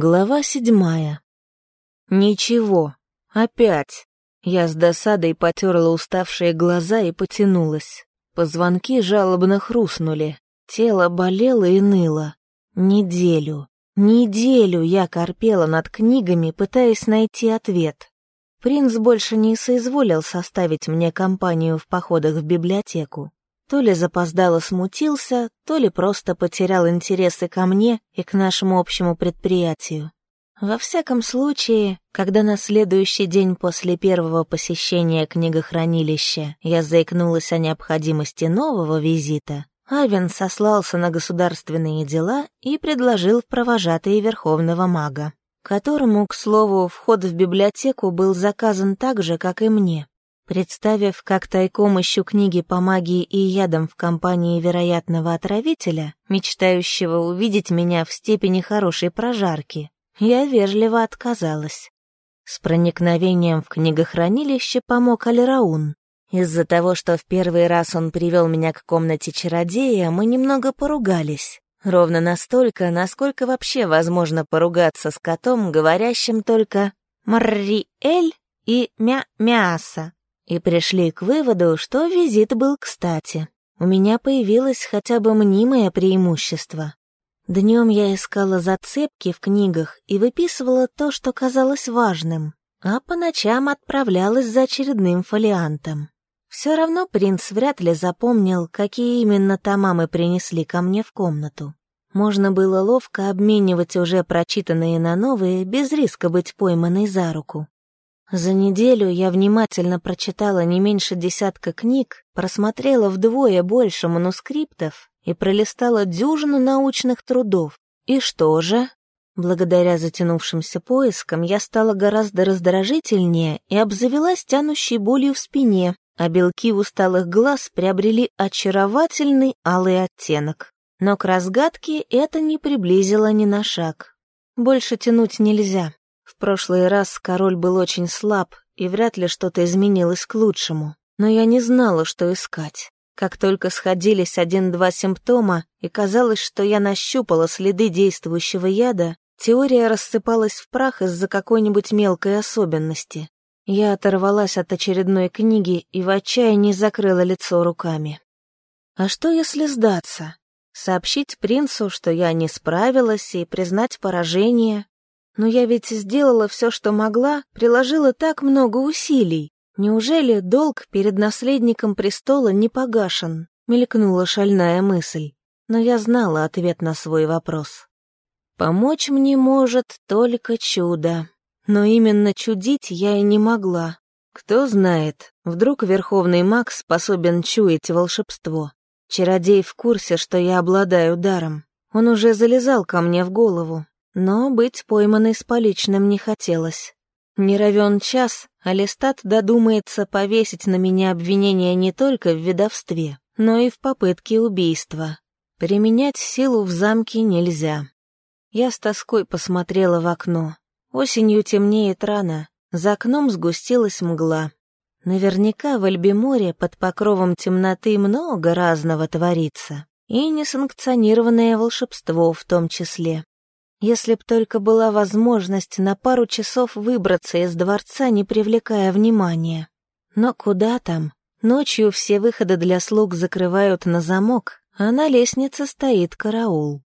Глава седьмая. Ничего. Опять. Я с досадой потерла уставшие глаза и потянулась. Позвонки жалобно хрустнули. Тело болело и ныло. Неделю. Неделю я корпела над книгами, пытаясь найти ответ. Принц больше не соизволил составить мне компанию в походах в библиотеку. То ли запоздало смутился, то ли просто потерял интересы ко мне и к нашему общему предприятию. Во всяком случае, когда на следующий день после первого посещения книгохранилища я заикнулась о необходимости нового визита, Авен сослался на государственные дела и предложил в провожатые Верховного Мага, которому, к слову, вход в библиотеку был заказан так же, как и мне. Представив, как тайком ищу книги по магии и ядам в компании вероятного отравителя, мечтающего увидеть меня в степени хорошей прожарки, я вежливо отказалась. С проникновением в книгохранилище помог Алираун. Из-за того, что в первый раз он привел меня к комнате чародея, мы немного поругались. Ровно настолько, насколько вообще возможно поругаться с котом, говорящим только «Марриэль» и «Мя-мяса» и пришли к выводу, что визит был кстати. У меня появилось хотя бы мнимое преимущество. Днем я искала зацепки в книгах и выписывала то, что казалось важным, а по ночам отправлялась за очередным фолиантом. Все равно принц вряд ли запомнил, какие именно тома мы принесли ко мне в комнату. Можно было ловко обменивать уже прочитанные на новые, без риска быть пойманной за руку. За неделю я внимательно прочитала не меньше десятка книг, просмотрела вдвое больше манускриптов и пролистала дюжину научных трудов. И что же? Благодаря затянувшимся поискам я стала гораздо раздражительнее и обзавелась тянущей болью в спине, а белки усталых глаз приобрели очаровательный алый оттенок. Но к разгадке это не приблизило ни на шаг. Больше тянуть нельзя. В прошлый раз король был очень слаб, и вряд ли что-то изменилось к лучшему. Но я не знала, что искать. Как только сходились один-два симптома, и казалось, что я нащупала следы действующего яда, теория рассыпалась в прах из-за какой-нибудь мелкой особенности. Я оторвалась от очередной книги и в отчаянии закрыла лицо руками. А что, если сдаться? Сообщить принцу, что я не справилась, и признать поражение? Но я ведь сделала все, что могла, приложила так много усилий. Неужели долг перед наследником престола не погашен? Мелькнула шальная мысль. Но я знала ответ на свой вопрос. Помочь мне может только чудо. Но именно чудить я и не могла. Кто знает, вдруг верховный маг способен чуять волшебство. Чародей в курсе, что я обладаю даром. Он уже залезал ко мне в голову, но быть пойманной с поличным не хотелось. Не равен час, а Листат додумается повесить на меня обвинение не только в ведовстве, но и в попытке убийства. Применять силу в замке нельзя. Я с тоской посмотрела в окно. Осенью темнеет рано, за окном сгустилась мгла. Наверняка в Альбиморе под покровом темноты много разного творится, и несанкционированное волшебство в том числе. Если б только была возможность на пару часов выбраться из дворца, не привлекая внимания. Но куда там? Ночью все выходы для слуг закрывают на замок, а на лестнице стоит караул.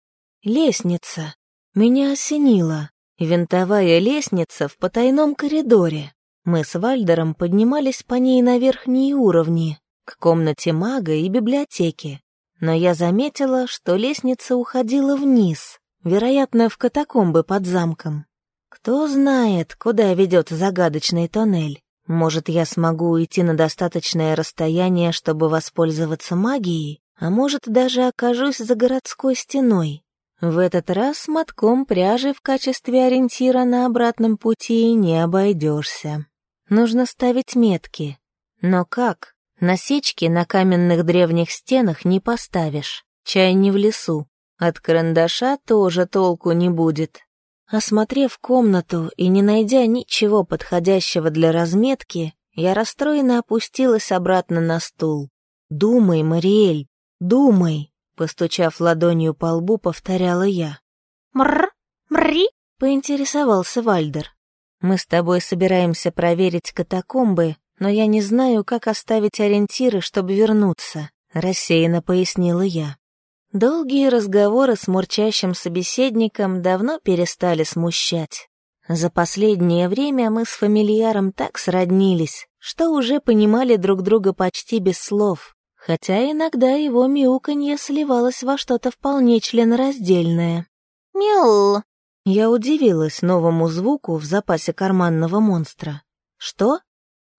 Лестница. Меня осенило. Винтовая лестница в потайном коридоре. Мы с Вальдером поднимались по ней на верхние уровни, к комнате мага и библиотеке. Но я заметила, что лестница уходила вниз, вероятно, в катакомбы под замком. Кто знает, куда ведет загадочный тоннель. Может, я смогу уйти на достаточное расстояние, чтобы воспользоваться магией, а может, даже окажусь за городской стеной. В этот раз мотком пряжи в качестве ориентира на обратном пути не обойдешься. Нужно ставить метки. Но как? Насечки на каменных древних стенах не поставишь. Чай не в лесу. От карандаша тоже толку не будет. Осмотрев комнату и не найдя ничего подходящего для разметки, я расстроенно опустилась обратно на стул. «Думай, Мариэль, думай!» Постучав ладонью по лбу, повторяла я. «Мрр, мри!» — поинтересовался Вальдер. «Мы с тобой собираемся проверить катакомбы, но я не знаю, как оставить ориентиры, чтобы вернуться», — рассеянно пояснила я. Долгие разговоры с мурчащим собеседником давно перестали смущать. За последнее время мы с фамильяром так сроднились, что уже понимали друг друга почти без слов, хотя иногда его мяуканье сливалось во что-то вполне членораздельное. «Мяу!» Я удивилась новому звуку в запасе карманного монстра. «Что?»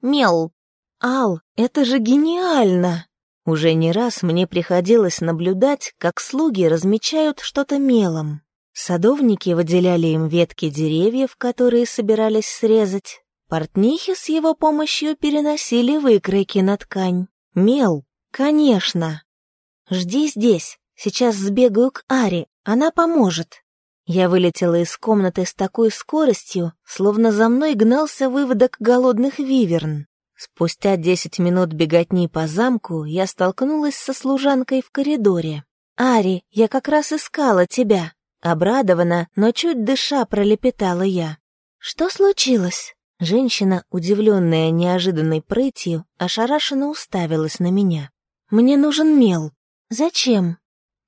«Мяу!» «Ал, это же гениально!» Уже не раз мне приходилось наблюдать, как слуги размечают что-то мелом. Садовники выделяли им ветки деревьев, которые собирались срезать. Портнихи с его помощью переносили выкройки на ткань. Мел, конечно. «Жди здесь, сейчас сбегаю к Аре, она поможет». Я вылетела из комнаты с такой скоростью, словно за мной гнался выводок голодных виверн. Спустя десять минут беготни по замку я столкнулась со служанкой в коридоре. «Ари, я как раз искала тебя!» Обрадованно, но чуть дыша пролепетала я. «Что случилось?» Женщина, удивленная неожиданной прытью, ошарашенно уставилась на меня. «Мне нужен мел. Зачем?»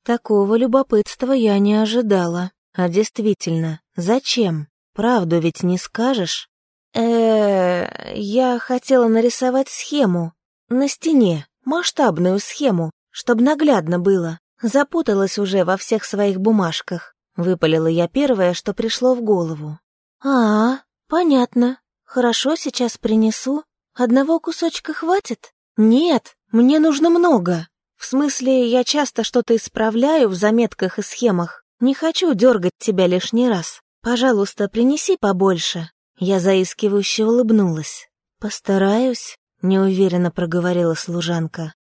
Такого любопытства я не ожидала. А действительно, зачем? Правду ведь не скажешь? Э я хотела нарисовать схему. На стене, масштабную схему, чтобы наглядно было. Запуталась уже во всех своих бумажках. Выпалила я первое, что пришло в голову. «А, понятно. Хорошо, сейчас принесу. Одного кусочка хватит?» «Нет, мне нужно много. В смысле, я часто что-то исправляю в заметках и схемах. Не хочу дергать тебя лишний раз. Пожалуйста, принеси побольше». Я заискивающе улыбнулась. «Постараюсь», — неуверенно проговорила служанка.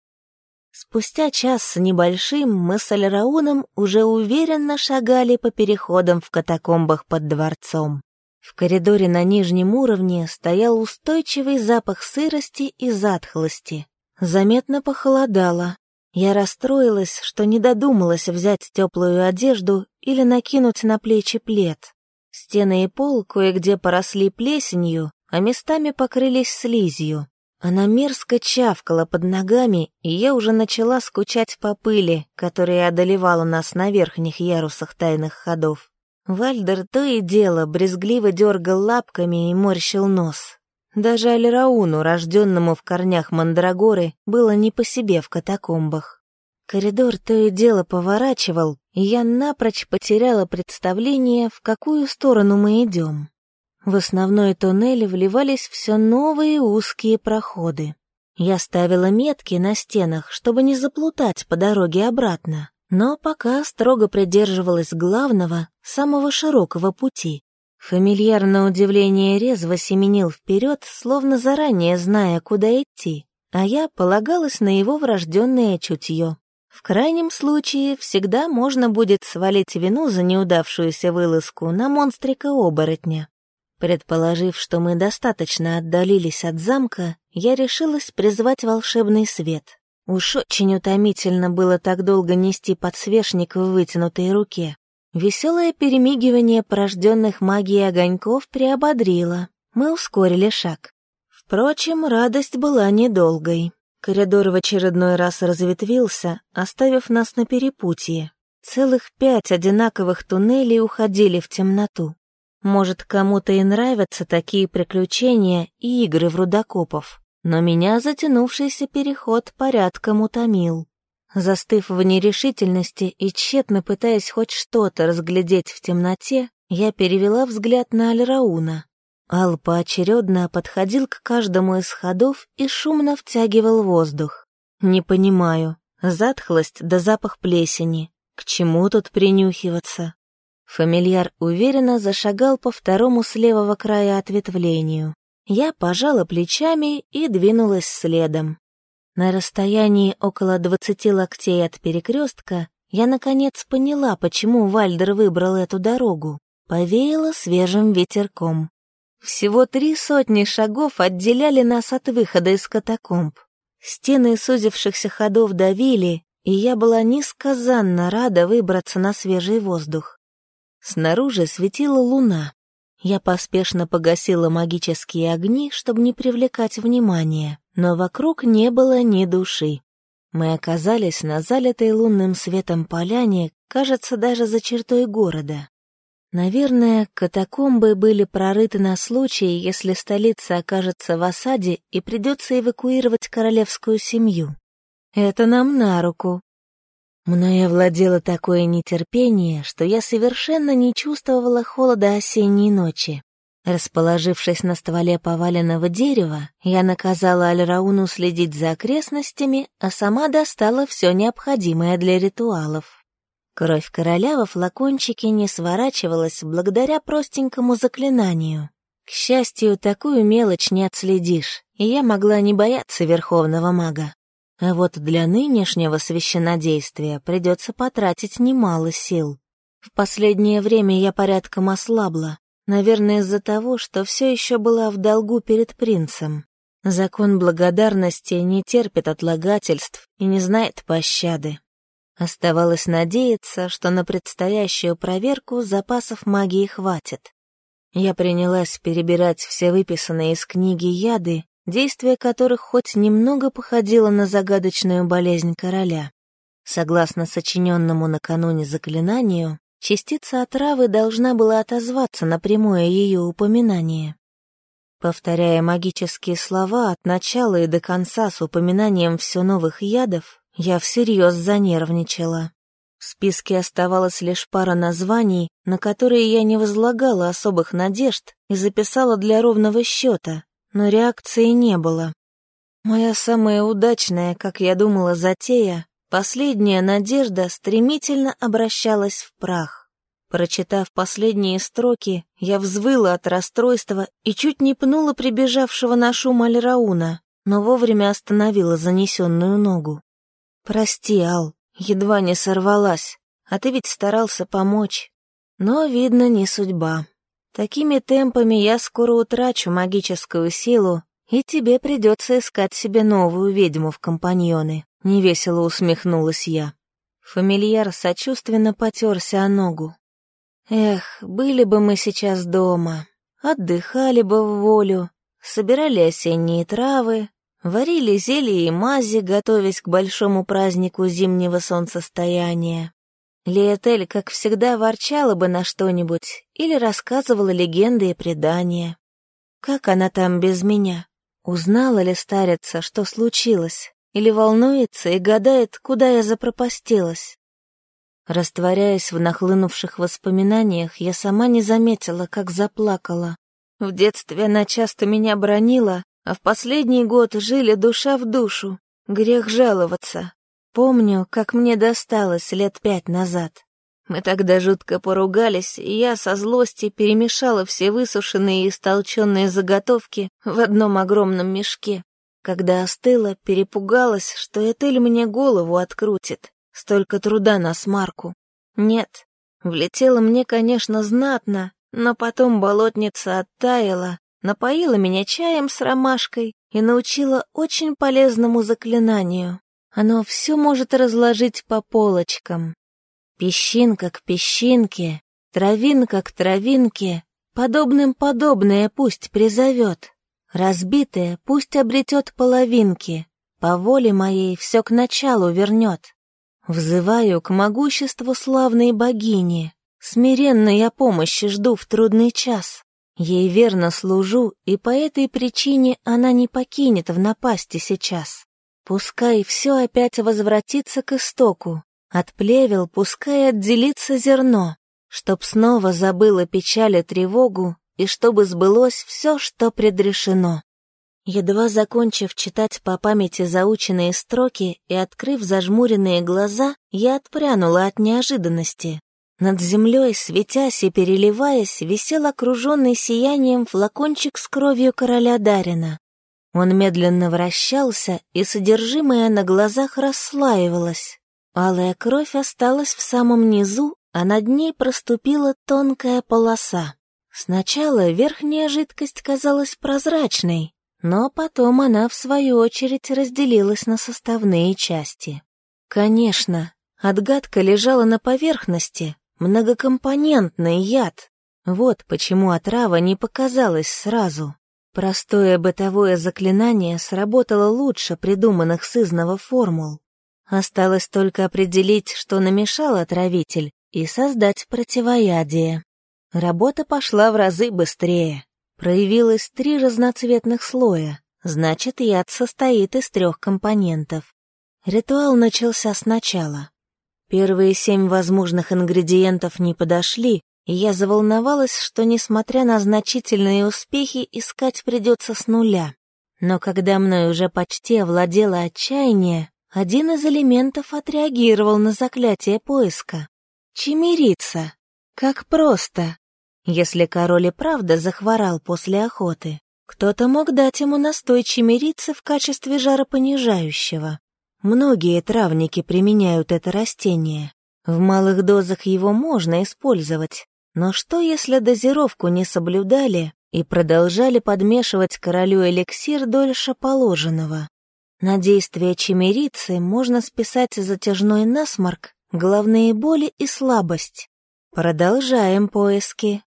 Спустя час с небольшим мы с Альрауном уже уверенно шагали по переходам в катакомбах под дворцом. В коридоре на нижнем уровне стоял устойчивый запах сырости и затхлости. Заметно похолодало. Я расстроилась, что не додумалась взять теплую одежду или накинуть на плечи плед. Стены и пол кое-где поросли плесенью, а местами покрылись слизью. Она мерзко чавкала под ногами, и я уже начала скучать по пыли, которая одолевала нас на верхних ярусах тайных ходов. Вальдер то и дело брезгливо дергал лапками и морщил нос. Даже Альрауну, рожденному в корнях Мандрагоры, было не по себе в катакомбах. Коридор то и дело поворачивал, и я напрочь потеряла представление, в какую сторону мы идем. В основной туннель вливались все новые узкие проходы. Я ставила метки на стенах, чтобы не заплутать по дороге обратно, но пока строго придерживалась главного, самого широкого пути. Фамильяр на удивление резво семенил вперед, словно заранее зная, куда идти, а я полагалась на его врожденное чутье. В крайнем случае, всегда можно будет свалить вину за неудавшуюся вылазку на монстрика-оборотня. Предположив, что мы достаточно отдалились от замка, я решилась призвать волшебный свет. Уж очень утомительно было так долго нести подсвечник в вытянутой руке. Веселое перемигивание порожденных магией огоньков приободрило. Мы ускорили шаг. Впрочем, радость была недолгой. Коридор в очередной раз разветвился, оставив нас на перепутье. Целых пять одинаковых туннелей уходили в темноту. Может, кому-то и нравятся такие приключения и игры в рудокопов, но меня затянувшийся переход порядком утомил. Застыв в нерешительности и тщетно пытаясь хоть что-то разглядеть в темноте, я перевела взгляд на Альрауна. Ал поочередно подходил к каждому из ходов и шумно втягивал воздух. «Не понимаю. Затхлость да запах плесени. К чему тут принюхиваться?» Фамильяр уверенно зашагал по второму с левого края ответвлению. Я пожала плечами и двинулась следом. На расстоянии около двадцати локтей от перекрестка я наконец поняла, почему Вальдер выбрал эту дорогу. Повеяло свежим ветерком. Всего три сотни шагов отделяли нас от выхода из катакомб. Стены сузившихся ходов давили, и я была несказанно рада выбраться на свежий воздух. Снаружи светила луна. Я поспешно погасила магические огни, чтобы не привлекать внимания, но вокруг не было ни души. Мы оказались на залитой лунным светом поляне, кажется, даже за чертой города. Наверное, катакомбы были прорыты на случай, если столица окажется в осаде и придется эвакуировать королевскую семью. Это нам на руку. Мною овладело такое нетерпение, что я совершенно не чувствовала холода осенней ночи. Расположившись на стволе поваленного дерева, я наказала Альрауну следить за окрестностями, а сама достала все необходимое для ритуалов. Кровь короля во флакончике не сворачивалась благодаря простенькому заклинанию. К счастью, такую мелочь не отследишь, и я могла не бояться верховного мага. А вот для нынешнего священнодействия придется потратить немало сил. В последнее время я порядком ослабла, наверное, из-за того, что все еще была в долгу перед принцем. Закон благодарности не терпит отлагательств и не знает пощады. Оставалось надеяться, что на предстоящую проверку запасов магии хватит. Я принялась перебирать все выписанные из книги яды, действие которых хоть немного походило на загадочную болезнь короля. Согласно сочиненному накануне заклинанию, частица отравы должна была отозваться на прямое ее упоминание. Повторяя магические слова от начала и до конца с упоминанием все новых ядов, я всерьез занервничала. В списке оставалась лишь пара названий, на которые я не возлагала особых надежд и записала для ровного счета, но реакции не было. Моя самая удачная, как я думала, затея, последняя надежда стремительно обращалась в прах. Прочитав последние строки, я взвыла от расстройства и чуть не пнула прибежавшего на шум Альрауна, но вовремя остановила занесенную ногу. «Прости, Ал, едва не сорвалась, а ты ведь старался помочь. Но, видно, не судьба. Такими темпами я скоро утрачу магическую силу, и тебе придется искать себе новую ведьму в компаньоны», — невесело усмехнулась я. Фамильяр сочувственно потерся о ногу. «Эх, были бы мы сейчас дома, отдыхали бы в волю, собирали осенние травы, Варили зелья и мази, готовясь к большому празднику зимнего солнцестояния. Лиэтель, как всегда, ворчала бы на что-нибудь или рассказывала легенды и предания. Как она там без меня? Узнала ли старица, что случилось? Или волнуется и гадает, куда я запропастилась? Растворяясь в нахлынувших воспоминаниях, я сама не заметила, как заплакала. В детстве она часто меня бронила, а в последний год жили душа в душу. Грех жаловаться. Помню, как мне досталось лет пять назад. Мы тогда жутко поругались, и я со злости перемешала все высушенные и истолченные заготовки в одном огромном мешке. Когда остыла, перепугалась, что Этель мне голову открутит. Столько труда на смарку. Нет, влетело мне, конечно, знатно, но потом болотница оттаяла, напоила меня чаем с ромашкой и научила очень полезному заклинанию. Оно все может разложить по полочкам. Песчинка к песчинке, травинка к травинке, подобным подобное пусть призовет. Разбитое пусть обретет половинки, по воле моей все к началу вернет. Взываю к могуществу славной богини, смиренно я помощи жду в трудный час. Ей верно служу, и по этой причине она не покинет в напасти сейчас. Пускай все опять возвратится к истоку, от плевел пускай отделится зерно, чтоб снова забыла печаль и тревогу, и чтобы сбылось все, что предрешено. Едва закончив читать по памяти заученные строки и открыв зажмуренные глаза, я отпрянула от неожиданности. Над землей, светясь и переливаясь, висел окруженный сиянием флакончик с кровью короля Дарина. Он медленно вращался, и содержимое на глазах расслаивалось. Алая кровь осталась в самом низу, а над ней проступила тонкая полоса. Сначала верхняя жидкость казалась прозрачной, но потом она, в свою очередь, разделилась на составные части. Конечно, отгадка лежала на поверхности, Многокомпонентный яд. Вот почему отрава не показалась сразу. Простое бытовое заклинание сработало лучше придуманных сызного формул. Осталось только определить, что намешал отравитель, и создать противоядие. Работа пошла в разы быстрее. Проявилось три разноцветных слоя, значит, яд состоит из трех компонентов. Ритуал начался сначала. Первые семь возможных ингредиентов не подошли, и я заволновалась, что, несмотря на значительные успехи, искать придется с нуля. Но когда мной уже почти овладело отчаяние, один из элементов отреагировал на заклятие поиска. Чемерица. Как просто. Если король и правда захворал после охоты, кто-то мог дать ему настой чемерицы в качестве жаропонижающего. Многие травники применяют это растение. В малых дозах его можно использовать. Но что, если дозировку не соблюдали и продолжали подмешивать королю эликсир дольше положенного? На действие чемерицы можно списать затяжной насморк, головные боли и слабость. Продолжаем поиски.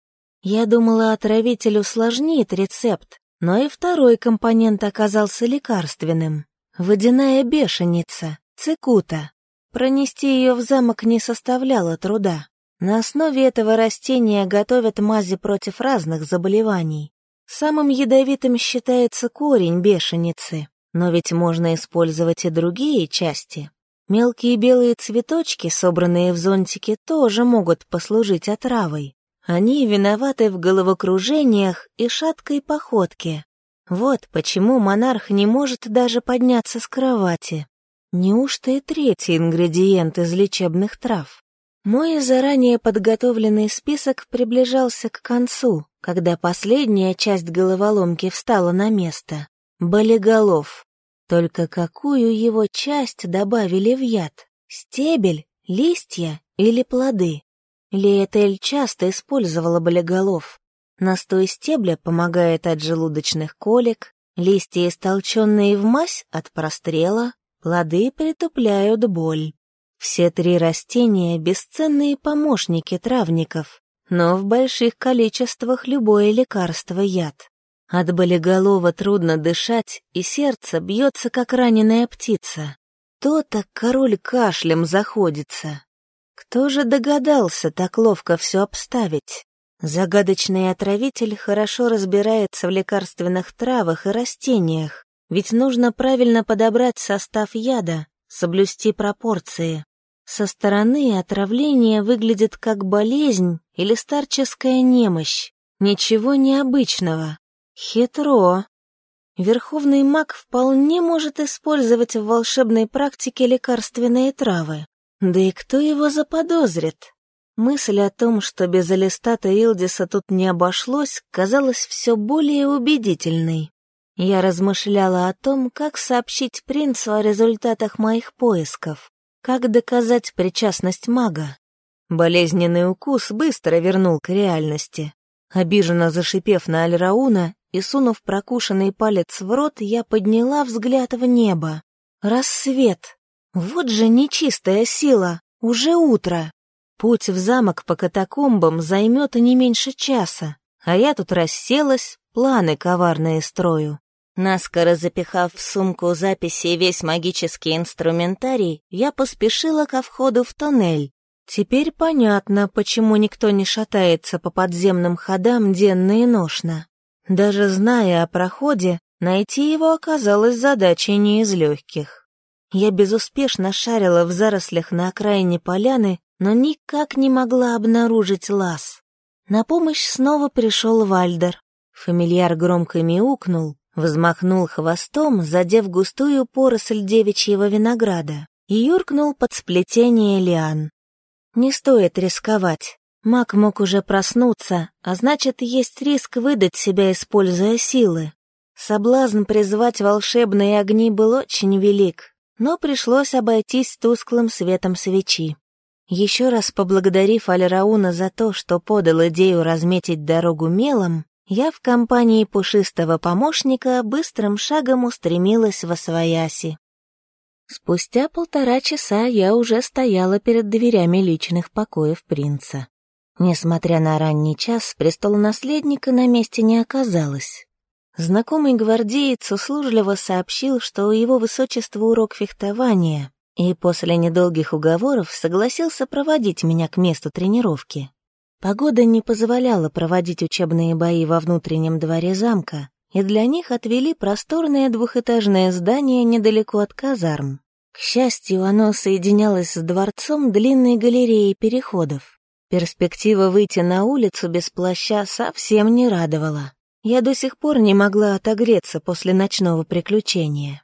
Я думала, отравитель усложнит рецепт, но и второй компонент оказался лекарственным. Водяная бешеница, цикута. Пронести ее в замок не составляло труда. На основе этого растения готовят мази против разных заболеваний. Самым ядовитым считается корень бешеницы. Но ведь можно использовать и другие части. Мелкие белые цветочки, собранные в зонтике, тоже могут послужить отравой. Они виноваты в головокружениях и шаткой походке. Вот почему монарх не может даже подняться с кровати. Неужто и третий ингредиент из лечебных трав? Мой заранее подготовленный список приближался к концу, когда последняя часть головоломки встала на место. Болиголов. Только какую его часть добавили в яд? Стебель, листья или плоды? Лиэтель часто использовала болиголов. Настой стебля помогает от желудочных колик, листья, истолченные в мазь, от прострела, плоды притупляют боль. Все три растения — бесценные помощники травников, но в больших количествах любое лекарство — яд. От болиголова трудно дышать, и сердце бьется, как раненая птица. То-то король кашлем заходится. Кто же догадался так ловко все обставить? Загадочный отравитель хорошо разбирается в лекарственных травах и растениях, ведь нужно правильно подобрать состав яда, соблюсти пропорции. Со стороны отравление выглядит как болезнь или старческая немощь. Ничего необычного. Хитро. Верховный маг вполне может использовать в волшебной практике лекарственные травы. Да и кто его заподозрит? Мысль о том, что без Алистата Илдиса тут не обошлось, казалась все более убедительной. Я размышляла о том, как сообщить принцу о результатах моих поисков, как доказать причастность мага. Болезненный укус быстро вернул к реальности. Обиженно зашипев на Альрауна, и, сунув прокушенный палец в рот, я подняла взгляд в небо. Рассвет. Вот же нечистая сила. Уже утро. Путь в замок по катакомбам займет не меньше часа, а я тут расселась, планы коварные строю. Наскоро запихав в сумку записи весь магический инструментарий, я поспешила ко входу в тоннель. Теперь понятно, почему никто не шатается по подземным ходам денно и ношно. Даже зная о проходе, найти его оказалось задачей не из легких. Я безуспешно шарила в зарослях на окраине поляны, но никак не могла обнаружить лаз. На помощь снова пришел Вальдер. Фамильяр громко мяукнул, взмахнул хвостом, задев густую поросль девичьего винограда, и юркнул под сплетение лиан. Не стоит рисковать. Маг мог уже проснуться, а значит, есть риск выдать себя, используя силы. Соблазн призвать волшебные огни был очень велик, но пришлось обойтись тусклым светом свечи. Еще раз поблагодарив Альрауна за то, что подал идею разметить дорогу мелом, я в компании пушистого помощника быстрым шагом устремилась во свояси. Спустя полтора часа я уже стояла перед дверями личных покоев принца. Несмотря на ранний час, престолонаследника на месте не оказалось. Знакомый гвардеец услужливо сообщил, что у его высочества урок фехтования, и после недолгих уговоров согласился проводить меня к месту тренировки. Погода не позволяла проводить учебные бои во внутреннем дворе замка, и для них отвели просторное двухэтажное здание недалеко от казарм. К счастью, оно соединялось с дворцом длинной галереей переходов. Перспектива выйти на улицу без плаща совсем не радовала. Я до сих пор не могла отогреться после ночного приключения.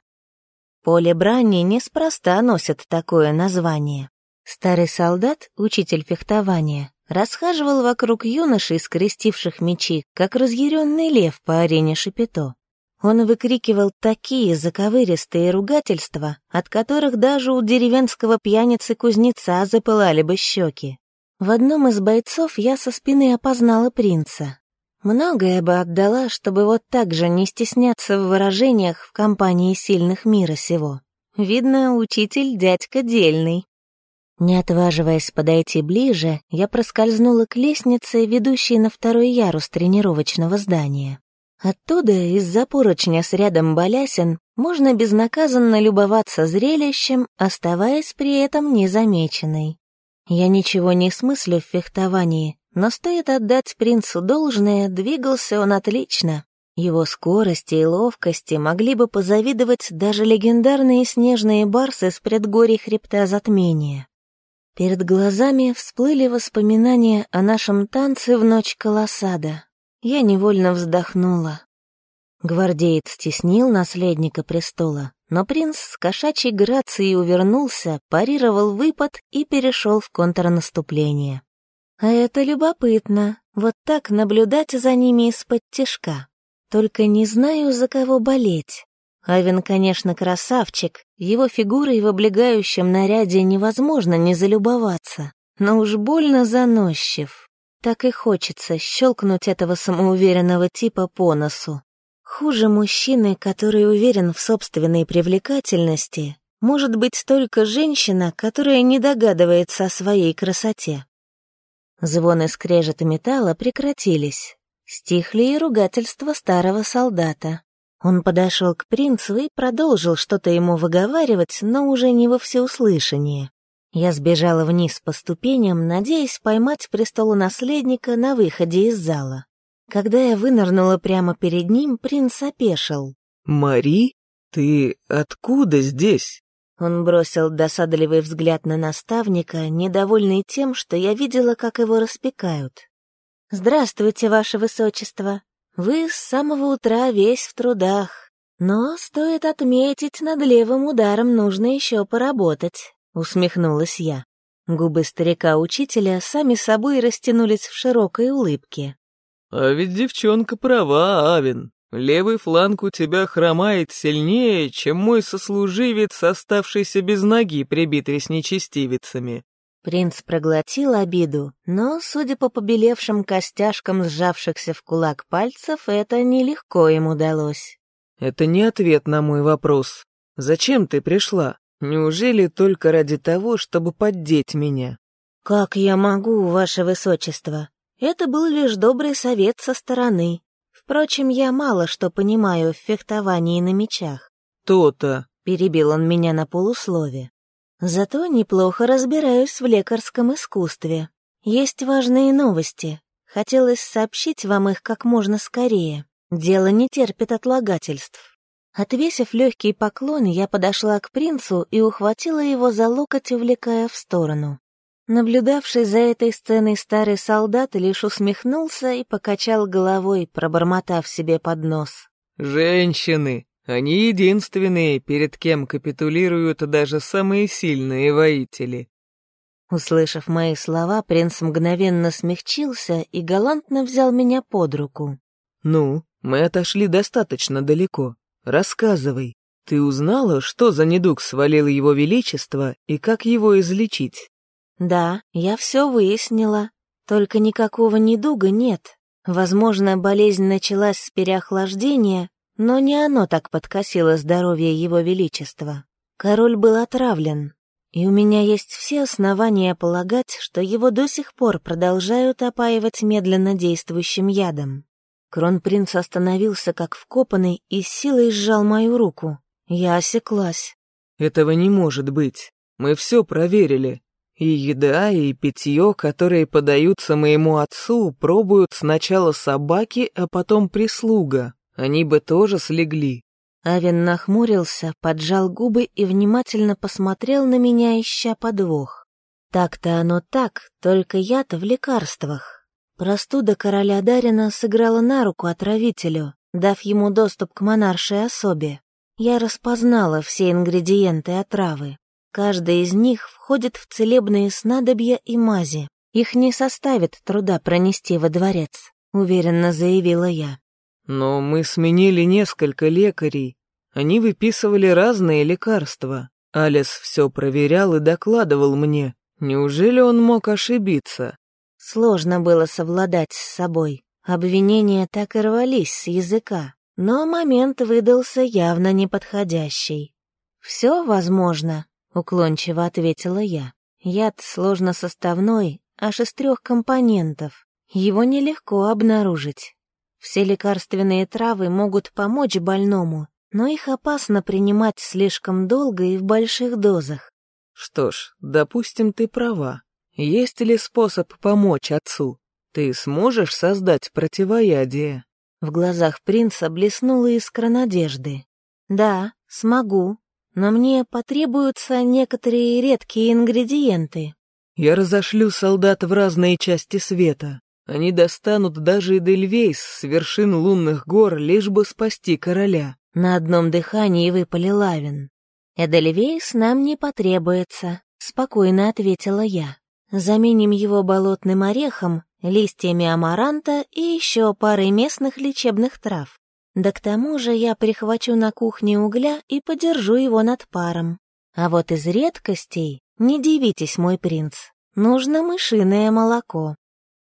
Поле брани неспроста носит такое название. Старый солдат, учитель фехтования, расхаживал вокруг юношей, скрестивших мечи, как разъяренный лев по арене Шапито. Он выкрикивал такие заковыристые ругательства, от которых даже у деревенского пьяницы-кузнеца запылали бы щеки. В одном из бойцов я со спины опознала принца. Многое бы отдала, чтобы вот так же не стесняться в выражениях в компании сильных мира сего. Видно, учитель дядька дельный. Не отваживаясь подойти ближе, я проскользнула к лестнице, ведущей на второй ярус тренировочного здания. Оттуда, из-за поручня с рядом балясин, можно безнаказанно любоваться зрелищем, оставаясь при этом незамеченной. Я ничего не смыслю в фехтовании, но стоит отдать принцу должное, двигался он отлично. Его скорости и ловкости могли бы позавидовать даже легендарные снежные барсы с предгорий хребта затмения. Перед глазами всплыли воспоминания о нашем танце в ночь колосада. Я невольно вздохнула. Гвардеец стеснил наследника престола, но принц с кошачьей грацией увернулся, парировал выпад и перешел в контрнаступление. А это любопытно, вот так наблюдать за ними из-под тишка. Только не знаю, за кого болеть. Авен, конечно, красавчик, его фигурой в облегающем наряде невозможно не залюбоваться, но уж больно заносчив. Так и хочется щелкнуть этого самоуверенного типа по носу. Хуже мужчины, который уверен в собственной привлекательности, может быть только женщина, которая не догадывается о своей красоте. Звон и скрежет металла прекратились. Стихли и ругательства старого солдата. Он подошел к принцу и продолжил что-то ему выговаривать, но уже не во всеуслышание. Я сбежала вниз по ступеням, надеясь поймать престолонаследника на выходе из зала. Когда я вынырнула прямо перед ним, принц опешил. «Мари, ты откуда здесь?» Он бросил досадливый взгляд на наставника, недовольный тем, что я видела, как его распекают. «Здравствуйте, ваше высочество», вы с самого утра весь в трудах. Но стоит отметить, над левым ударом нужно еще поработать», — усмехнулась я. Губы старика-учителя сами собой растянулись в широкой улыбке. «А ведь девчонка права, Авин. Левый фланг у тебя хромает сильнее, чем мой сослуживец, оставшийся без ноги, прибитый с нечестивицами. Принц проглотил обиду, но, судя по побелевшим костяшкам сжавшихся в кулак пальцев, это нелегко им удалось. «Это не ответ на мой вопрос. Зачем ты пришла? Неужели только ради того, чтобы поддеть меня?» «Как я могу, ваше высочество? Это был лишь добрый совет со стороны. Впрочем, я мало что понимаю в фехтовании на мечах». «То-то», — перебил он меня на полуслове. Зато неплохо разбираюсь в лекарском искусстве. Есть важные новости. Хотелось сообщить вам их как можно скорее. Дело не терпит отлагательств. Отвесив легкий поклон, я подошла к принцу и ухватила его за локоть, увлекая в сторону. Наблюдавший за этой сценой старый солдат лишь усмехнулся и покачал головой, пробормотав себе под нос. «Женщины! Они единственные, перед кем капитулируют даже самые сильные воители. Услышав мои слова, принц мгновенно смягчился и галантно взял меня под руку. «Ну, мы отошли достаточно далеко. Рассказывай. Ты узнала, что за недуг свалил его величество и как его излечить?» «Да, я все выяснила. Только никакого недуга нет. Возможно, болезнь началась с переохлаждения, но не оно так подкосило здоровье его величества. Король был отравлен, и у меня есть все основания полагать, что его до сих пор продолжают опаивать медленно действующим ядом. Кронпринц остановился как вкопанный и силой сжал мою руку. Я осеклась. «Этого не может быть. Мы все проверили. И еда, и питье, которые подаются моему отцу, пробуют сначала собаки, а потом прислуга. Они бы тоже слегли. Авен нахмурился, поджал губы и внимательно посмотрел на меня, ища подвох. Так-то оно так, только я-то в лекарствах. Простуда короля Дарина сыграла на руку отравителю, дав ему доступ к монаршей особе. Я распознала все ингредиенты отравы. Каждый из них входит в целебные снадобья и мази. Их не составит труда пронести во дворец, уверенно заявила я. Но мы сменили несколько лекарей. Они выписывали разные лекарства. Алис все проверял и докладывал мне. Неужели он мог ошибиться? Сложно было совладать с собой. Обвинения так и рвались с языка. Но момент выдался явно неподходящий. «Все возможно», — уклончиво ответила я. «Яд сложно составной, аж из трех компонентов. Его нелегко обнаружить. Все лекарственные травы могут помочь больному, но их опасно принимать слишком долго и в больших дозах. Что ж, допустим, ты права. Есть ли способ помочь отцу? Ты сможешь создать противоядие? В глазах принца блеснула искра надежды. Да, смогу, но мне потребуются некоторые редкие ингредиенты. Я разошлю солдат в разные части света. Они достанут даже Эдельвейс с вершин лунных гор, лишь бы спасти короля. На одном дыхании выпали Лавин. «Эдельвейс нам не потребуется», — спокойно ответила я. «Заменим его болотным орехом, листьями амаранта и еще парой местных лечебных трав. Да к тому же я прихвачу на кухне угля и подержу его над паром. А вот из редкостей, не дивитесь, мой принц, нужно мышиное молоко.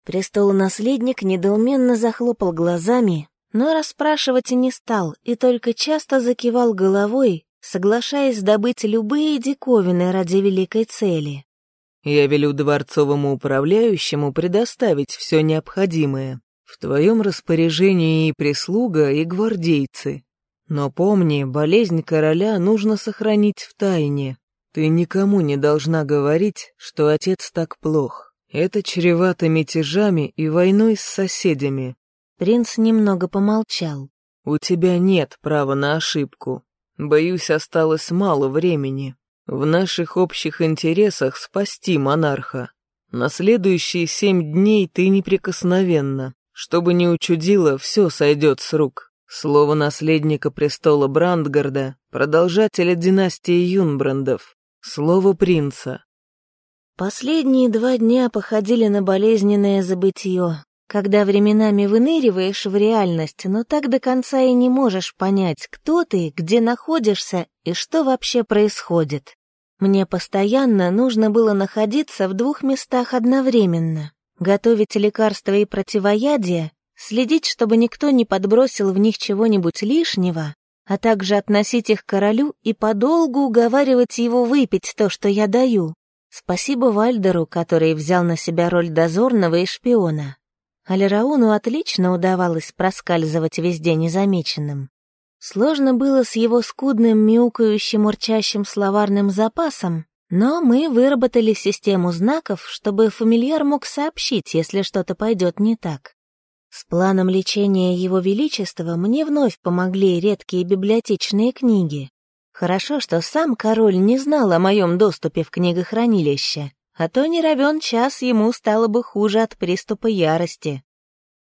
Престолонаследник недоуменно захлопал глазами, но расспрашивать и не стал, и только часто закивал головой, соглашаясь добыть любые диковины ради великой цели. «Я велю дворцовому управляющему предоставить все необходимое. В твоем распоряжении и прислуга, и гвардейцы. Но помни, болезнь короля нужно сохранить в тайне. Ты никому не должна говорить, что отец так плох. Это чревато мятежами и войной с соседями. Принц немного помолчал. У тебя нет права на ошибку. Боюсь, осталось мало времени. В наших общих интересах спасти монарха. На следующие семь дней ты неприкосновенна. Чтобы не учудило, все сойдет с рук. Слово наследника престола Брандгарда, продолжателя династии Юнбрандов. Слово принца. Последние два дня походили на болезненное забытье, когда временами выныриваешь в реальность, но так до конца и не можешь понять, кто ты, где находишься и что вообще происходит. Мне постоянно нужно было находиться в двух местах одновременно, готовить лекарства и противоядия, следить, чтобы никто не подбросил в них чего-нибудь лишнего, а также относить их к королю и подолгу уговаривать его выпить то, что я даю. Спасибо Вальдеру, который взял на себя роль дозорного и шпиона. Алирауну отлично удавалось проскальзывать везде незамеченным. Сложно было с его скудным мяукающим урчащим словарным запасом, но мы выработали систему знаков, чтобы фамильяр мог сообщить, если что-то пойдет не так. С планом лечения Его Величества мне вновь помогли редкие библиотечные книги. Хорошо, что сам король не знал о моем доступе в книгохранилище, а то не равен час ему стало бы хуже от приступа ярости.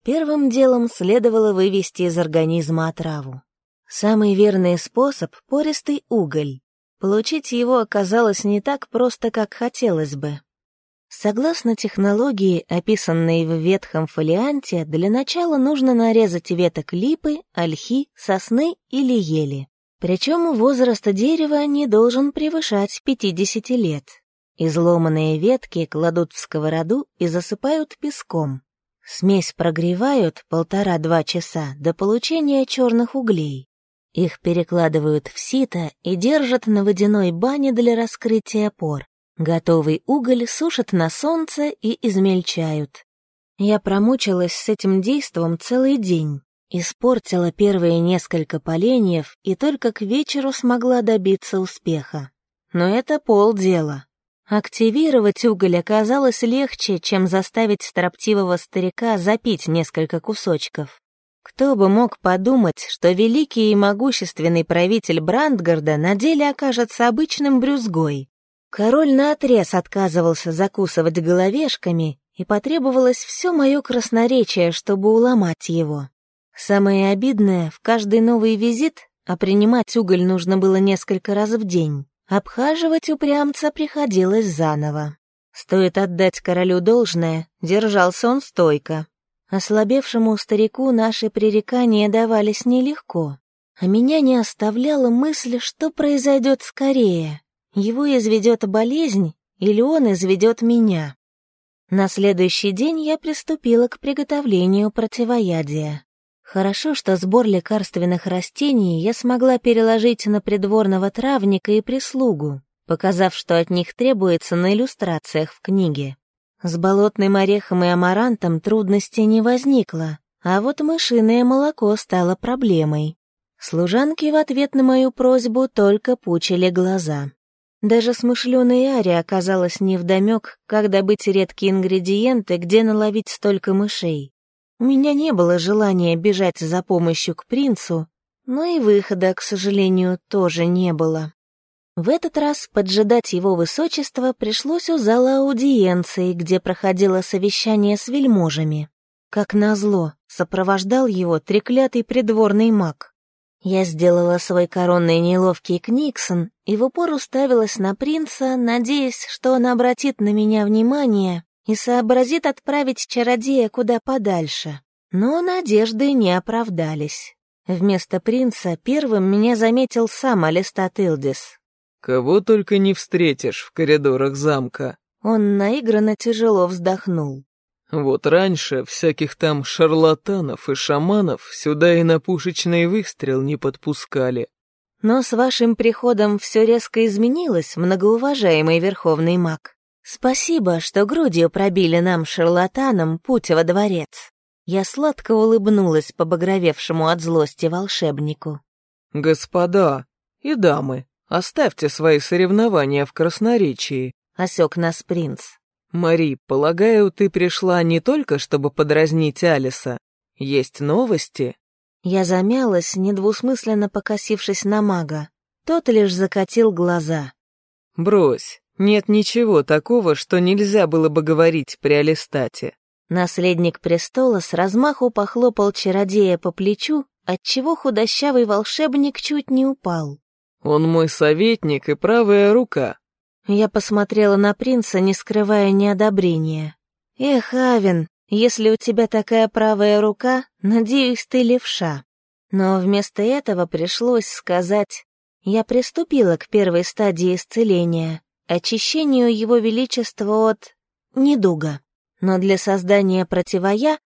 Первым делом следовало вывести из организма отраву. Самый верный способ — пористый уголь. Получить его оказалось не так просто, как хотелось бы. Согласно технологии, описанной в ветхом фолианте, для начала нужно нарезать веток липы, ольхи, сосны или ели. Причем возраст дерева не должен превышать 50 лет. Изломанные ветки кладут в сковороду и засыпают песком. Смесь прогревают полтора-два часа до получения черных углей. Их перекладывают в сито и держат на водяной бане для раскрытия пор. Готовый уголь сушат на солнце и измельчают. Я промучилась с этим действом целый день, испортила первые несколько поленьев и только к вечеру смогла добиться успеха. Но это полдела. Активировать уголь оказалось легче, чем заставить строптивого старика запить несколько кусочков. Кто бы мог подумать, что великий и могущественный правитель Брандгарда на деле окажется обычным брюзгой. Король наотрез отказывался закусывать головешками, и потребовалось все мое красноречие, чтобы уломать его. Самое обидное, в каждый новый визит, а принимать уголь нужно было несколько раз в день, Обхаживать упрямца приходилось заново. Стоит отдать королю должное, держался он стойко. Ослабевшему старику наши пререкания давались нелегко, а меня не оставляла мысль, что произойдет скорее. Его изведет болезнь или он изведет меня. На следующий день я приступила к приготовлению противоядия. Хорошо, что сбор лекарственных растений я смогла переложить на придворного травника и прислугу, показав, что от них требуется на иллюстрациях в книге. С болотным орехом и амарантом трудностей не возникло, а вот мышиное молоко стало проблемой. Служанки в ответ на мою просьбу только пучили глаза. Даже смышленой Аре оказалось невдомек, как добыть редкие ингредиенты, где наловить столько мышей. У меня не было желания бежать за помощью к принцу, но и выхода, к сожалению, тоже не было. В этот раз поджидать его высочество пришлось у зала аудиенции, где проходило совещание с вельможами. Как назло, сопровождал его треклятый придворный маг. Я сделала свой коронный неловкий книксон и в упор уставилась на принца, надеясь, что он обратит на меня внимание и сообразит отправить чародея куда подальше. Но надежды не оправдались. Вместо принца первым меня заметил сам Алистат Илдис. «Кого только не встретишь в коридорах замка». Он наигранно тяжело вздохнул. «Вот раньше всяких там шарлатанов и шаманов сюда и на пушечный выстрел не подпускали». «Но с вашим приходом все резко изменилось, многоуважаемый верховный маг. «Спасибо, что грудью пробили нам, шарлатанам, путь во дворец». Я сладко улыбнулась побагровевшему от злости волшебнику. «Господа и дамы, оставьте свои соревнования в красноречии», — осек нас принц. «Мари, полагаю, ты пришла не только, чтобы подразнить Алиса. Есть новости?» Я замялась, недвусмысленно покосившись на мага. Тот лишь закатил глаза. «Брось, нет ничего такого, что нельзя было бы говорить при Алистате. Наследник престола с размаху похлопал чародея по плечу, отчего худощавый волшебник чуть не упал. «Он мой советник и правая рука». Я посмотрела на принца, не скрывая неодобрения. «Эх, Авен, если у тебя такая правая рука, надеюсь, ты левша». Но вместо этого пришлось сказать, я приступила к первой стадии исцеления, очищению его величества от недуга. Но для создания противоя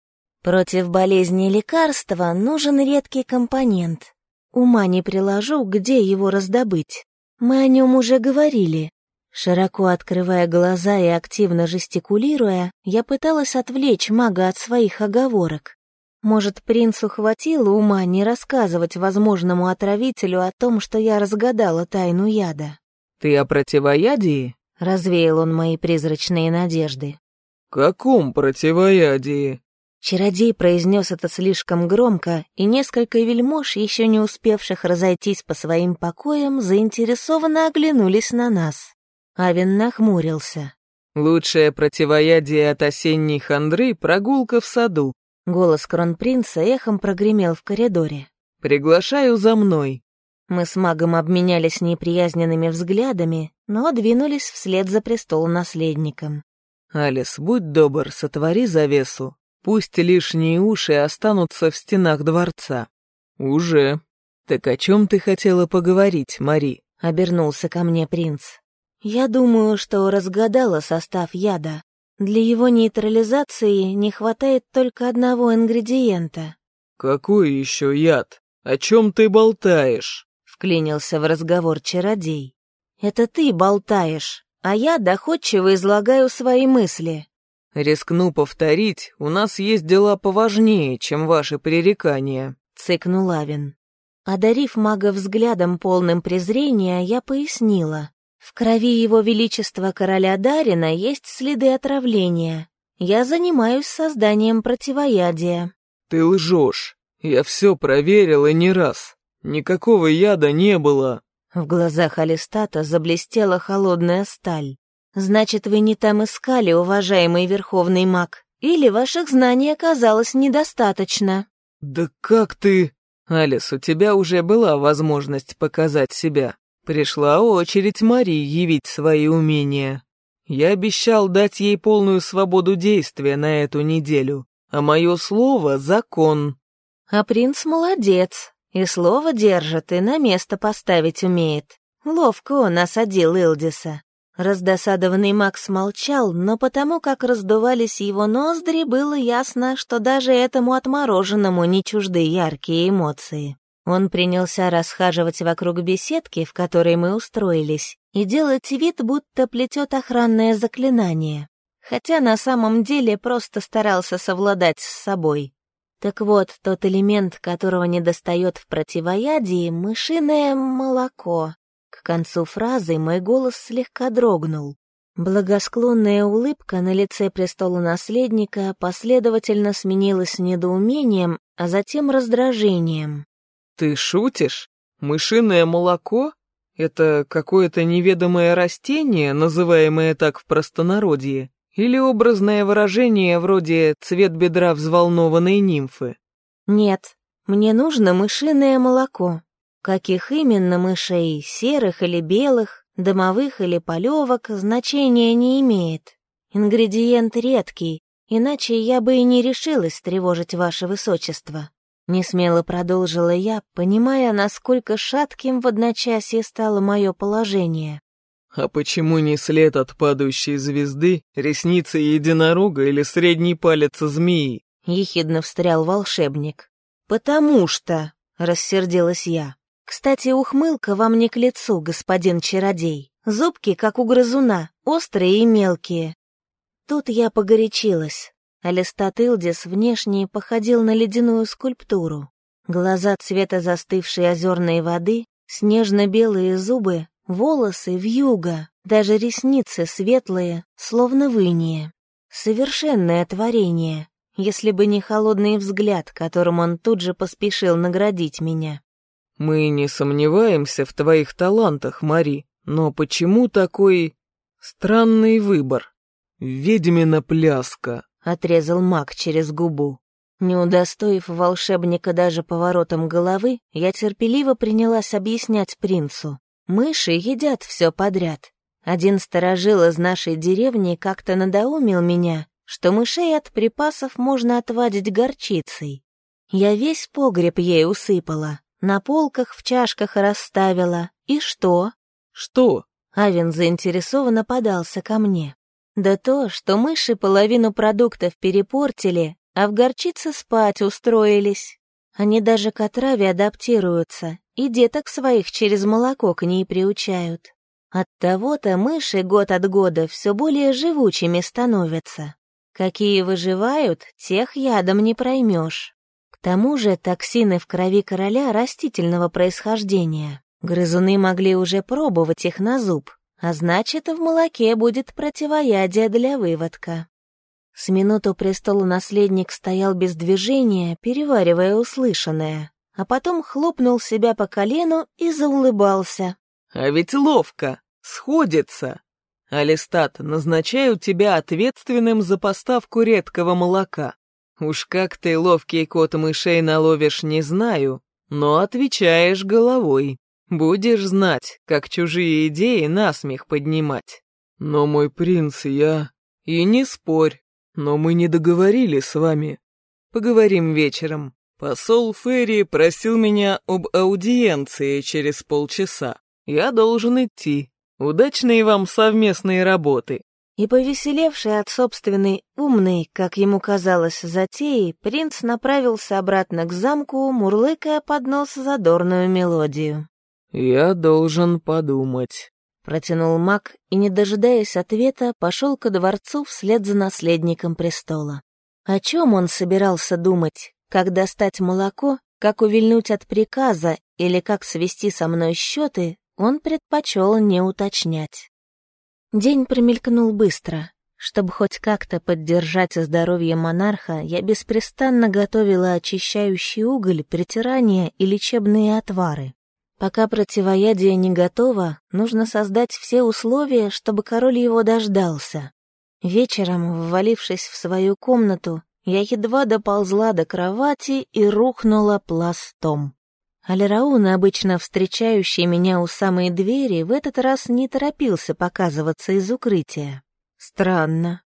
против болезни лекарства нужен редкий компонент. Ума не приложу, где его раздобыть. Мы о нем уже говорили. Широко открывая глаза и активно жестикулируя, я пыталась отвлечь мага от своих оговорок. Может, принцу хватило ума не рассказывать возможному отравителю о том, что я разгадала тайну яда. «Ты о противоядии?» — развеял он мои призрачные надежды. «Каком противоядии?» Чародей произнес это слишком громко, и несколько вельмож, еще не успевших разойтись по своим покоям, заинтересованно оглянулись на нас. Авен нахмурился. «Лучшее противоядие от осенней хандры — прогулка в саду». Голос кронпринца эхом прогремел в коридоре. «Приглашаю за мной». Мы с магом обменялись неприязненными взглядами, но двинулись вслед за престол-наследником. «Алис, будь добр, сотвори завесу. Пусть лишние уши останутся в стенах дворца». «Уже. Так о чем ты хотела поговорить, Мари?» — обернулся ко мне принц. «Я думаю, что разгадала состав яда. Для его нейтрализации не хватает только одного ингредиента». «Какой еще яд?» О чем ты болтаешь?» — вклинился в разговор чародей. «Это ты болтаешь, а я доходчиво излагаю свои мысли». «Рискну повторить, у нас есть дела поважнее, чем ваши пререкания», — цыкнул Авин. Одарив мага взглядом полным презрения, я пояснила. В крови его величества короля Дарина есть следы отравления. Я занимаюсь созданием противоядия. Ты лжешь. Я все проверил и не раз. Никакого яда не было. В глазах Алистата заблестела холодная сталь. Значит, вы не там искали, уважаемый верховный маг, или ваших знаний оказалось недостаточно. Да как ты... Алис, у тебя уже была возможность показать себя. Пришла очередь Марии явить свои умения. Я обещал дать ей полную свободу действия на эту неделю, а мое слово — закон. А принц молодец, и слово держит, и на место поставить умеет. Ловко он осадил Илдиса. Раздосадованный Макс молчал, но потому как раздувались его ноздри, было ясно, что даже этому отмороженному не чужды яркие эмоции. Он принялся расхаживать вокруг беседки, в которой мы устроились, и делать вид, будто плетет охранное заклинание, хотя на самом деле просто старался совладать с собой. Так вот, тот элемент, которого недостает в противоядии — мышиное молоко. К концу фразы мой голос слегка дрогнул. Благосклонная улыбка на лице престола наследника последовательно сменилась недоумением, а затем раздражением. «Ты шутишь? Мышиное молоко? Это какое-то неведомое растение, называемое так в простонародье? Или образное выражение вроде «цвет бедра взволнованной нимфы»?» «Нет, мне нужно мышиное молоко. Каких именно мышей, серых или белых, домовых или полевок, значения не имеет. Ингредиент редкий, иначе я бы и не решилась тревожить ваше высочество». Несмело продолжила я, понимая, насколько шатким в одночасье стало мое положение. «А почему не след от падающей звезды, ресницы единорога или средний палец змеи?» — ехидно встрял волшебник. «Потому что...» — рассердилась я. «Кстати, ухмылка вам не к лицу, господин чародей. Зубки, как у грызуна, острые и мелкие». Тут я погорячилась. Алистат Илдис внешне походил на ледяную скульптуру. Глаза цвета застывшей озерной воды, снежно-белые зубы, волосы вьюга, даже ресницы светлые, словно выние. Совершенное творение, если бы не холодный взгляд, которым он тут же поспешил наградить меня. «Мы не сомневаемся в твоих талантах, Мари, но почему такой странный выбор? Ведьмина пляска!» — отрезал маг через губу. Не удостоив волшебника даже поворотом головы, я терпеливо принялась объяснять принцу. Мыши едят все подряд. Один сторожил из нашей деревни как-то надоумил меня, что мышей от припасов можно отвадить горчицей. Я весь погреб ей усыпала, на полках в чашках расставила. И что? Что? Авен заинтересованно подался ко мне. Да то, что мыши половину продуктов перепортили, а в горчице спать устроились. Они даже к отраве адаптируются и деток своих через молоко к ней приучают. Оттого-то мыши год от года все более живучими становятся. Какие выживают, тех ядом не проймешь. Тому же токсины в крови короля растительного происхождения. Грызуны могли уже пробовать их на зуб, а значит, в молоке будет противоядие для выводка. С минуту престолу наследник стоял без движения, переваривая услышанное, а потом хлопнул себя по колену и заулыбался. «А ведь ловко! Сходится! Алистат, назначаю тебя ответственным за поставку редкого молока. Уж как ты ловкий кот мышей наловишь, не знаю, но отвечаешь головой». Будешь знать, как чужие идеи насмех поднимать. Но, мой принц, я... И не спорь, но мы не договорили с вами. Поговорим вечером. Посол Ферри просил меня об аудиенции через полчаса. Я должен идти. Удачной вам совместной работы. И повеселевший от собственной умной, как ему казалось, затеи, принц направился обратно к замку, мурлыкая под нос задорную мелодию. «Я должен подумать», — протянул маг и, не дожидаясь ответа, пошел ко дворцу вслед за наследником престола. О чем он собирался думать? Как достать молоко, как увильнуть от приказа или как свести со мной счеты, он предпочел не уточнять. День промелькнул быстро. Чтобы хоть как-то поддержать здоровье монарха, я беспрестанно готовила очищающий уголь, притирания и лечебные отвары. Пока противоядие не готово, нужно создать все условия, чтобы король его дождался. Вечером, ввалившись в свою комнату, я едва доползла до кровати и рухнула пластом. Алираун, обычно встречающий меня у самой двери, в этот раз не торопился показываться из укрытия. Странно.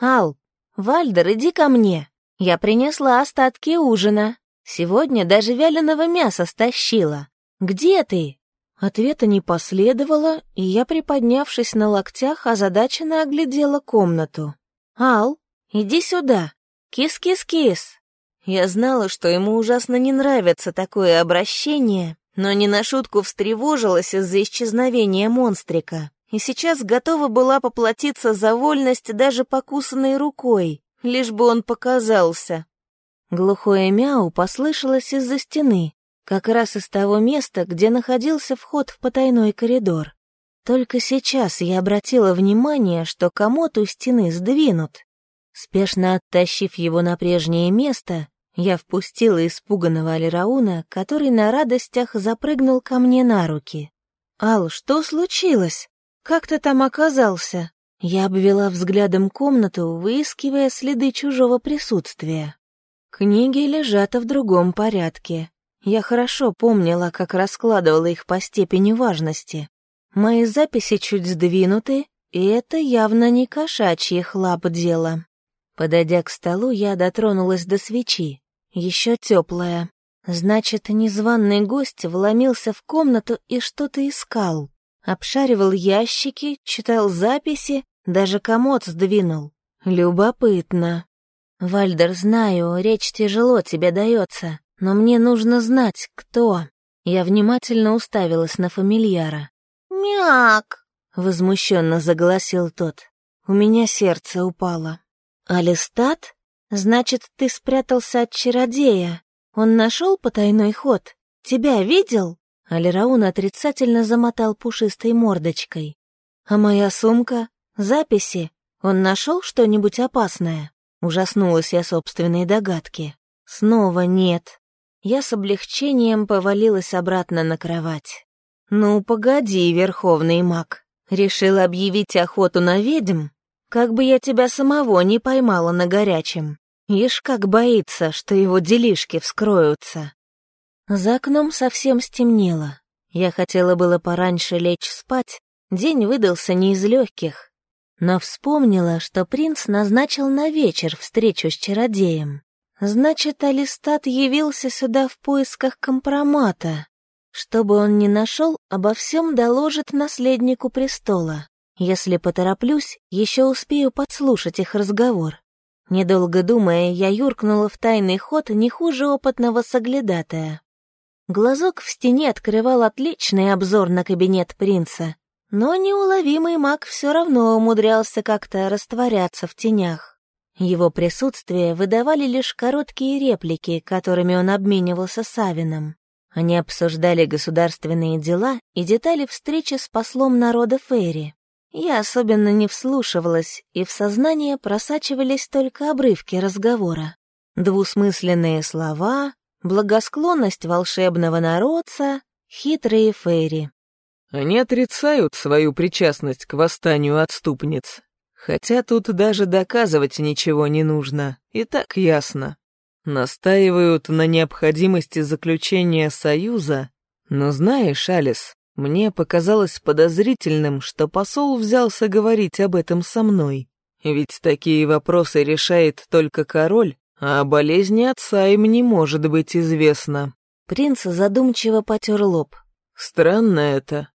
«Ал, Вальдер, иди ко мне. Я принесла остатки ужина. Сегодня даже вяленого мяса стащила. Где ты?» Ответа не последовало, и я, приподнявшись на локтях, озадаченно оглядела комнату. «Ал, иди сюда. Кис-кис-кис!» Я знала, что ему ужасно не нравится такое обращение, но не на шутку встревожилась из-за исчезновения монстрика, и сейчас готова была поплатиться за вольность даже покусанной рукой, лишь бы он показался. Глухое мяу послышалось из-за стены, как раз из того места, где находился вход в потайной коридор. Только сейчас я обратила внимание, что комод у стены сдвинут. Спешно оттащив его на прежнее место, я впустила испуганного Алирауна, который на радостях запрыгнул ко мне на руки. «Ал, что случилось? Как ты там оказался?» Я обвела взглядом комнату, выискивая следы чужого присутствия. Книги лежат в другом порядке. Я хорошо помнила, как раскладывала их по степени важности. Мои записи чуть сдвинуты, и это явно не кошачьих лап дело. Подойдя к столу, я дотронулась до свечи еще теплая. Значит, незваный гость вломился в комнату и что-то искал. Обшаривал ящики, читал записи, даже комод сдвинул. Любопытно. Вальдер, знаю, речь тяжело тебе дается, но мне нужно знать, кто. Я внимательно уставилась на фамильяра. «Мяк!» — возмущенно заголосил тот. У меня сердце упало. «Алистат?» «Значит, ты спрятался от чародея. Он нашел потайной ход? Тебя видел?» Алираун отрицательно замотал пушистой мордочкой. «А моя сумка? Записи? Он нашел что-нибудь опасное?» Ужаснулась я собственной догадке. «Снова нет». Я с облегчением повалилась обратно на кровать. «Ну, погоди, верховный маг. Решил объявить охоту на ведьм? Как бы я тебя самого не поймала на горячем. Ишь как боится, что его делишки вскроются. За окном совсем стемнело. Я хотела было пораньше лечь спать, день выдался не из легких. Но вспомнила, что принц назначил на вечер встречу с чародеем. Значит, Алистат явился сюда в поисках компромата. Что бы он ни нашел, обо всем доложит наследнику престола. Если потороплюсь, еще успею подслушать их разговор. Недолго думая, я юркнула в тайный ход не хуже опытного соглядатая. Глазок в стене открывал отличный обзор на кабинет принца, но неуловимый маг все равно умудрялся как-то растворяться в тенях. Его присутствие выдавали лишь короткие реплики, которыми он обменивался с Авином. Они обсуждали государственные дела и детали встречи с послом народа Фейри. Я особенно не вслушивалась, и в сознание просачивались только обрывки разговора. Двусмысленные слова, благосклонность волшебного народца, хитрые фейри. Они отрицают свою причастность к восстанию отступниц. Хотя тут даже доказывать ничего не нужно, и так ясно. Настаивают на необходимости заключения союза, но знаешь, Алис, мне показалось подозрительным, что посол взялся говорить об этом со мной. Ведь такие вопросы решает только король, а о болезни отца им не может быть известно. Принц задумчиво потер лоб. Странно это.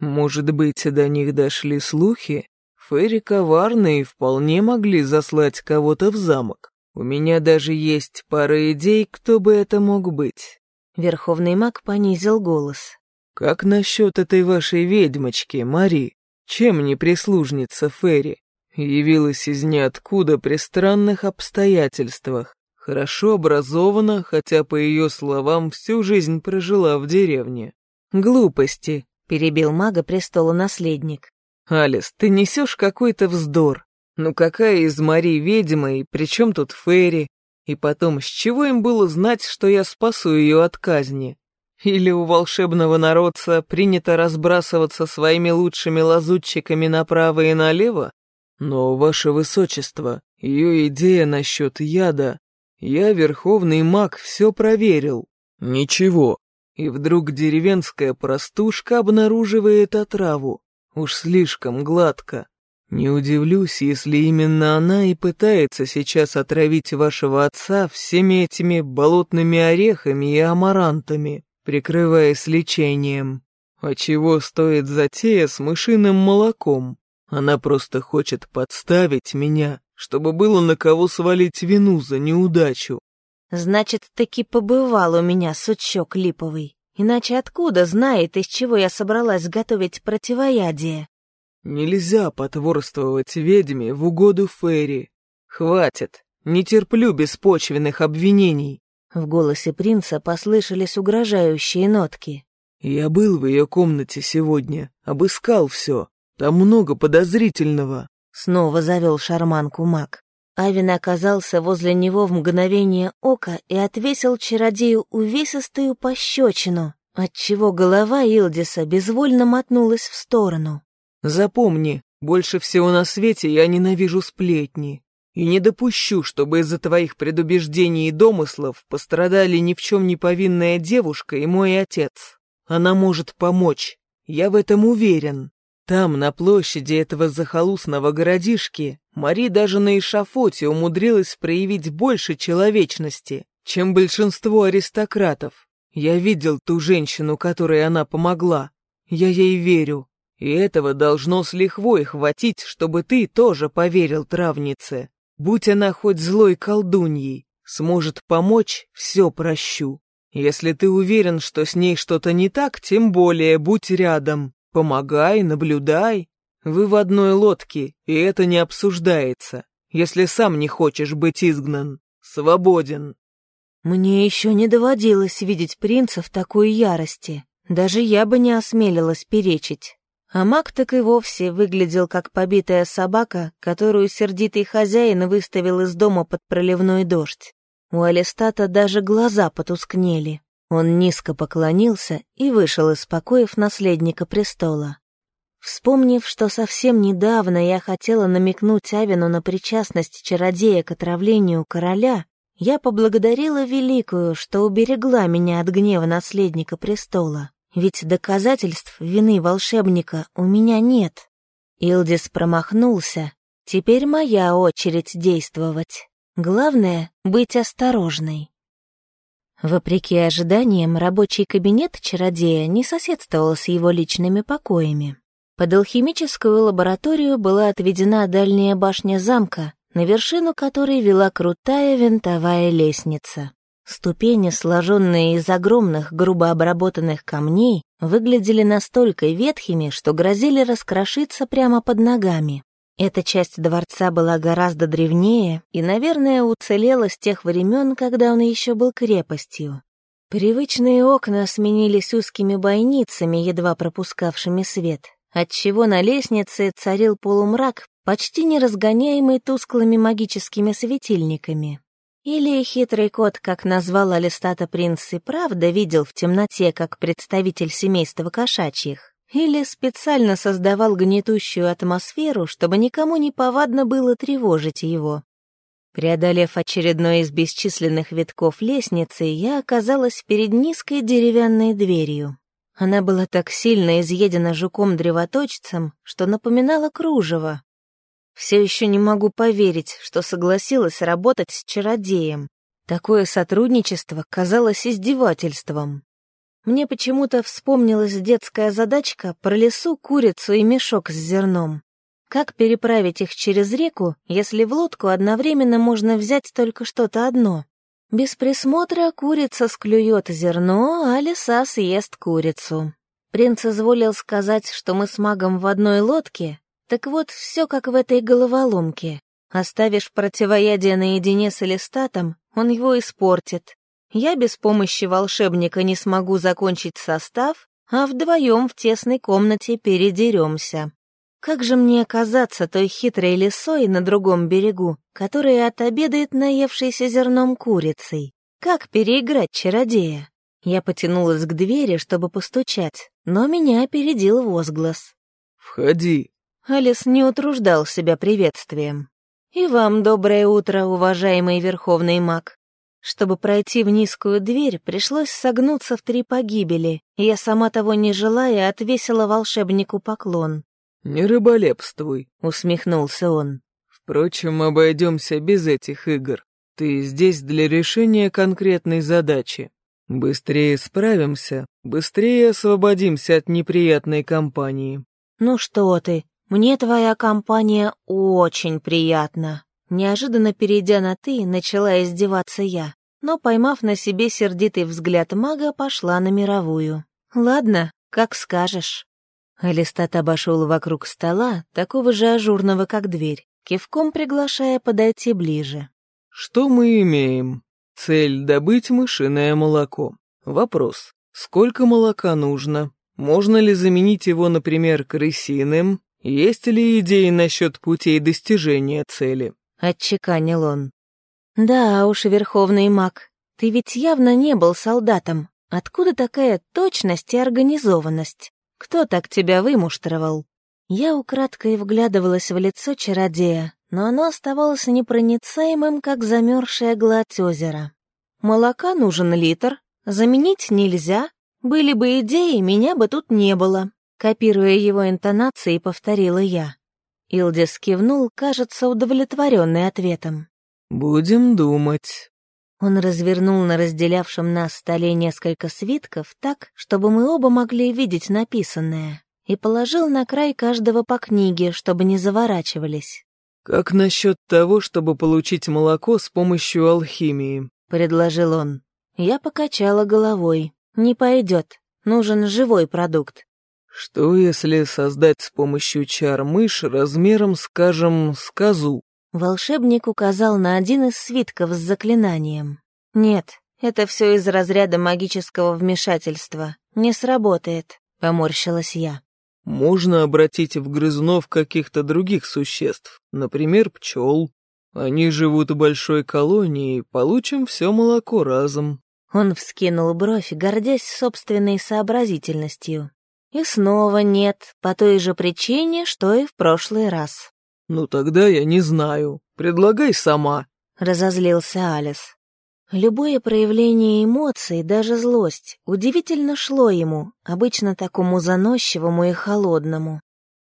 Может быть, до них дошли слухи? Ферри коварные вполне могли заслать кого-то в замок. У меня даже есть пара идей, кто бы это мог быть. Верховный маг понизил голос. Как насчет этой вашей ведьмочки, Мари? Чем не прислужница Ферри? Явилась из ниоткуда при странных обстоятельствах. Хорошо образована, хотя, по ее словам, всю жизнь прожила в деревне. «Глупости», — перебил мага престола наследник. «Алис, ты несешь какой-то вздор. Ну какая из Мари ведьма, и при чем тут Ферри? И потом, с чего им было знать, что я спасу ее от казни? Или у волшебного народца принято разбрасываться своими лучшими лазутчиками направо и налево? Но, ваше высочество, ее идея насчет яда... Я, верховный маг, все проверил. Ничего. И вдруг деревенская простушка обнаруживает отраву. Уж слишком гладко. Не удивлюсь, если именно она и пытается сейчас отравить вашего отца всеми этими болотными орехами и амарантами, прикрываясь лечением. А чего стоит затея с мышиным молоком? Она просто хочет подставить меня, чтобы было на кого свалить вину за неудачу. Значит, таки побывал у меня сучок липовый. Иначе откуда знает, из чего я собралась готовить противоядие? Нельзя потворствовать ведьме в угоду Ферри. Хватит, не терплю беспочвенных обвинений. В голосе принца послышались угрожающие нотки. Я был в ее комнате сегодня, обыскал все. Там много подозрительного. Снова завел шарманку маг. Авин оказался возле него в мгновение ока и отвесил чародею увесистую пощечину, отчего голова Илдиса безвольно мотнулась в сторону. «Запомни, больше всего на свете я ненавижу сплетни и не допущу, чтобы из-за твоих предубеждений и домыслов пострадали ни в чем не повинная девушка и мой отец. Она может помочь, я в этом уверен». Там, на площади этого захолустного городишки, Мари даже на эшафоте умудрилась проявить больше человечности, чем большинство аристократов. Я видел ту женщину, которой она помогла. Я ей верю. И этого должно с лихвой хватить, чтобы ты тоже поверил травнице. Будь она хоть злой колдуньей, сможет помочь, все прощу. Если ты уверен, что с ней что-то не так, тем более будь рядом. Помогай, наблюдай. Вы в одной лодке, и это не обсуждается. Если сам не хочешь быть изгнан, свободен. Мне еще не доводилось видеть принца в такой ярости. Даже я бы не осмелилась перечить. А маг так и вовсе выглядел как побитая собака, которую сердитый хозяин выставил из дома под проливной дождь. У Алистата даже глаза потускнели. Он низко поклонился и вышел из покоев наследника престола. Вспомнив, что совсем недавно я хотела намекнуть Авину на причастность чародея к отравлению короля, я поблагодарила Великую, что уберегла меня от гнева наследника престола, ведь доказательств вины волшебника у меня нет. Илдис промахнулся, теперь моя очередь действовать. Главное — быть осторожной. Вопреки ожиданиям, рабочий кабинет чародея не соседствовал с его личными покоями. Под алхимическую лабораторию была отведена дальняя башня замка, на вершину которой вела крутая винтовая лестница. Ступени, сложенные из огромных грубо обработанных камней, выглядели настолько ветхими, что грозили раскрошиться прямо под ногами. Эта часть дворца была гораздо древнее и, наверное, уцелела с тех времен, когда он еще был крепостью. Привычные окна сменились узкими бойницами, едва пропускавшими свет, отчего на лестнице царил полумрак, почти не разгоняемый тусклыми магическими светильниками. Или хитрый кот, как назвал Алистата принц, и правда видел в темноте, как представитель семейства кошачьих. Или специально создавал гнетущую атмосферу, чтобы никому не повадно было тревожить его. Преодолев очередной из бесчисленных витков лестницы, я оказалась перед низкой деревянной дверью. Она была так сильно изъедена жуком-древоточцем, что напоминала кружево. Все еще не могу поверить, что согласилась работать с чародеем. Такое сотрудничество казалось издевательством. Мне почему-то вспомнилась детская задачка про лесу, курицу и мешок с зерном. Как переправить их через реку, если в лодку одновременно можно взять только что-то одно? Без присмотра курица склюет зерно, а лиса съест курицу. Принц изволил сказать, что мы с магом в одной лодке, так вот, все как в этой головоломке. Оставишь противоядие наедине с элистатом, он его испортит. Я без помощи волшебника не смогу закончить состав, а вдвоем в тесной комнате передеремся. Как же мне оказаться той хитрой лисой на другом берегу, которая отобедает наевшейся зерном курицей? Как переиграть чародея? Я потянулась к двери, чтобы постучать, но меня опередил возглас. «Входи». Алис не утруждал себя приветствием. «И вам доброе утро, уважаемый верховный маг». Чтобы пройти в низкую дверь, пришлось согнуться в три погибели, и я сама того не желая отвесила волшебнику поклон. «Не рыболепствуй», — усмехнулся он. «Впрочем, обойдемся без этих игр. Ты здесь для решения конкретной задачи. Быстрее справимся, быстрее освободимся от неприятной компании». «Ну что ты, мне твоя компания очень приятна». Неожиданно перейдя на «ты», начала издеваться я, но, поймав на себе сердитый взгляд мага, пошла на мировую. «Ладно, как скажешь». Алистат обошел вокруг стола, такого же ажурного, как дверь, кивком приглашая подойти ближе. «Что мы имеем? Цель — добыть мышиное молоко. Вопрос. Сколько молока нужно? Можно ли заменить его, например, крысиным? Есть ли идеи насчет путей достижения цели?» — отчеканил он. «Да уж, верховный маг, ты ведь явно не был солдатом. Откуда такая точность и организованность?» Кто так тебя вымуштровал?» Я украдкой вглядывалась в лицо чародея, но оно оставалось непроницаемым, как замерзшая гладь озера. «Молока нужен литр, заменить нельзя. Были бы идеи, меня бы тут не было», копируя его интонации, повторила я. Илдис кивнул, кажется, удовлетворенный ответом. «Будем думать». Он развернул на разделявшем нас столе несколько свитков так, чтобы мы оба могли видеть написанное, и положил на край каждого по книге, чтобы не заворачивались. «Как насчет того, чтобы получить молоко с помощью алхимии?» — предложил он. Я покачала головой. «Не пойдет. Нужен живой продукт». «Что, если создать с помощью чар мышь размером, скажем, с козу?» Волшебник указал на один из свитков с заклинанием. «Нет, это все из разряда магического вмешательства. Не сработает», — поморщилась я. «Можно обратить в грызунов каких-то других существ, например, пчел. Они живут в большой колонии, получим все молоко разом». Он вскинул бровь, гордясь собственной сообразительностью. И снова нет, по той же причине, что и в прошлый раз. «Ну тогда я не знаю. Предлагай сама», — разозлился Алис. Любое проявление эмоций, даже злость, удивительно шло ему, обычно такому заносчивому и холодному.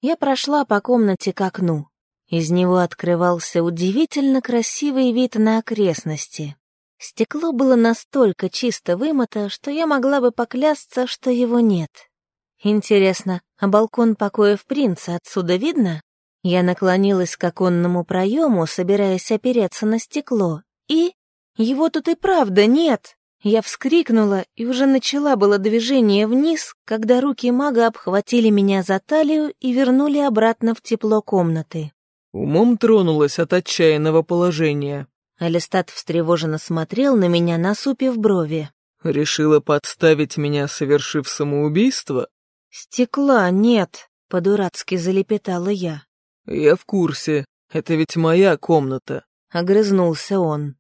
Я прошла по комнате к окну. Из него открывался удивительно красивый вид на окрестности. Стекло было настолько чисто вымыто, что я могла бы поклясться, что его нет. Интересно, а балкон покоев принца отсюда видно? Я наклонилась к оконному проему, собираясь опереться на стекло, и... Его тут и правда нет! Я вскрикнула и уже начала было движение вниз, когда руки мага обхватили меня за талию и вернули обратно в тепло комнаты. Умом тронулась от отчаянного положения. Алистат встревоженно смотрел на меня, насупив брови. «Решила подставить меня, совершив самоубийство?» «Стекла нет», — по-дурацки залепетала я. «Я в курсе. Это ведь моя комната», — огрызнулся он.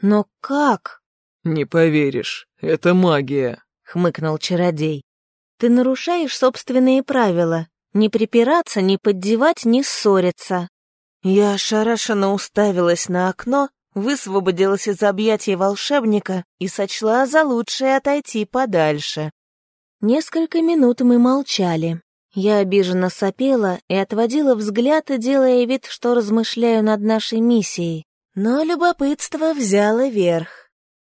«Но как?» «Не поверишь, это магия», — хмыкнул чародей. «Ты нарушаешь собственные правила. Не припираться, не поддевать, не ссориться». Я ошарашенно уставилась на окно, высвободилась из объятий волшебника и сочла за лучшее отойти подальше. Несколько минут мы молчали. Я обиженно сопела и отводила взгляд, делая вид, что размышляю над нашей миссией. Но любопытство взяло верх.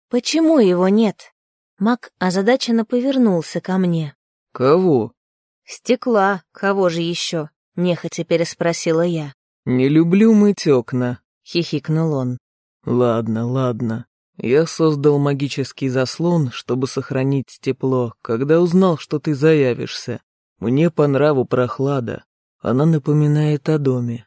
Почему его нет? Мак озадаченно повернулся ко мне. «Кого?» «Стекла. Кого же еще? нехотя переспросила я. «Не люблю мыть окна», — хихикнул он. «Ладно, ладно. Я создал магический заслон, чтобы сохранить тепло, когда узнал, что ты заявишься. Мне по нраву прохлада. Она напоминает о доме.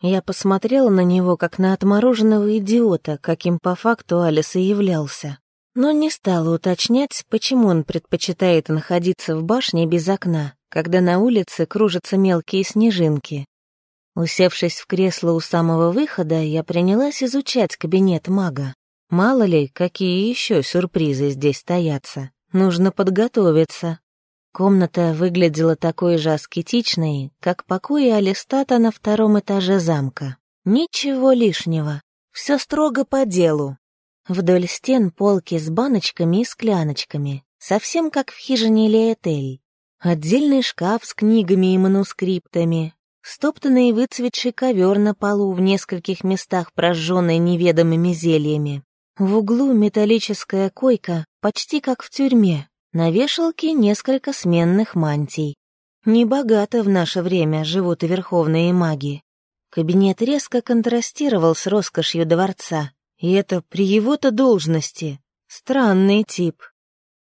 Я посмотрела на него, как на отмороженного идиота, каким по факту Алис и являлся. Но не стала уточнять, почему он предпочитает находиться в башне без окна, когда на улице кружатся мелкие снежинки. Усевшись в кресло у самого выхода, я принялась изучать кабинет мага. Мало ли, какие еще сюрпризы здесь таятся. Нужно подготовиться. Комната выглядела такой же аскетичной, как покои Алистата на втором этаже замка. Ничего лишнего. Все строго по делу. Вдоль стен полки с баночками и скляночками, совсем как в хижине Леэтель. Отдельный шкаф с книгами и манускриптами, стоптанный выцветший ковер на полу в нескольких местах, прожженный неведомыми зельями. В углу металлическая койка, почти как в тюрьме. На вешалке несколько сменных мантий. Небогато в наше время живут и верховные маги. Кабинет резко контрастировал с роскошью дворца. И это при его-то должности. Странный тип.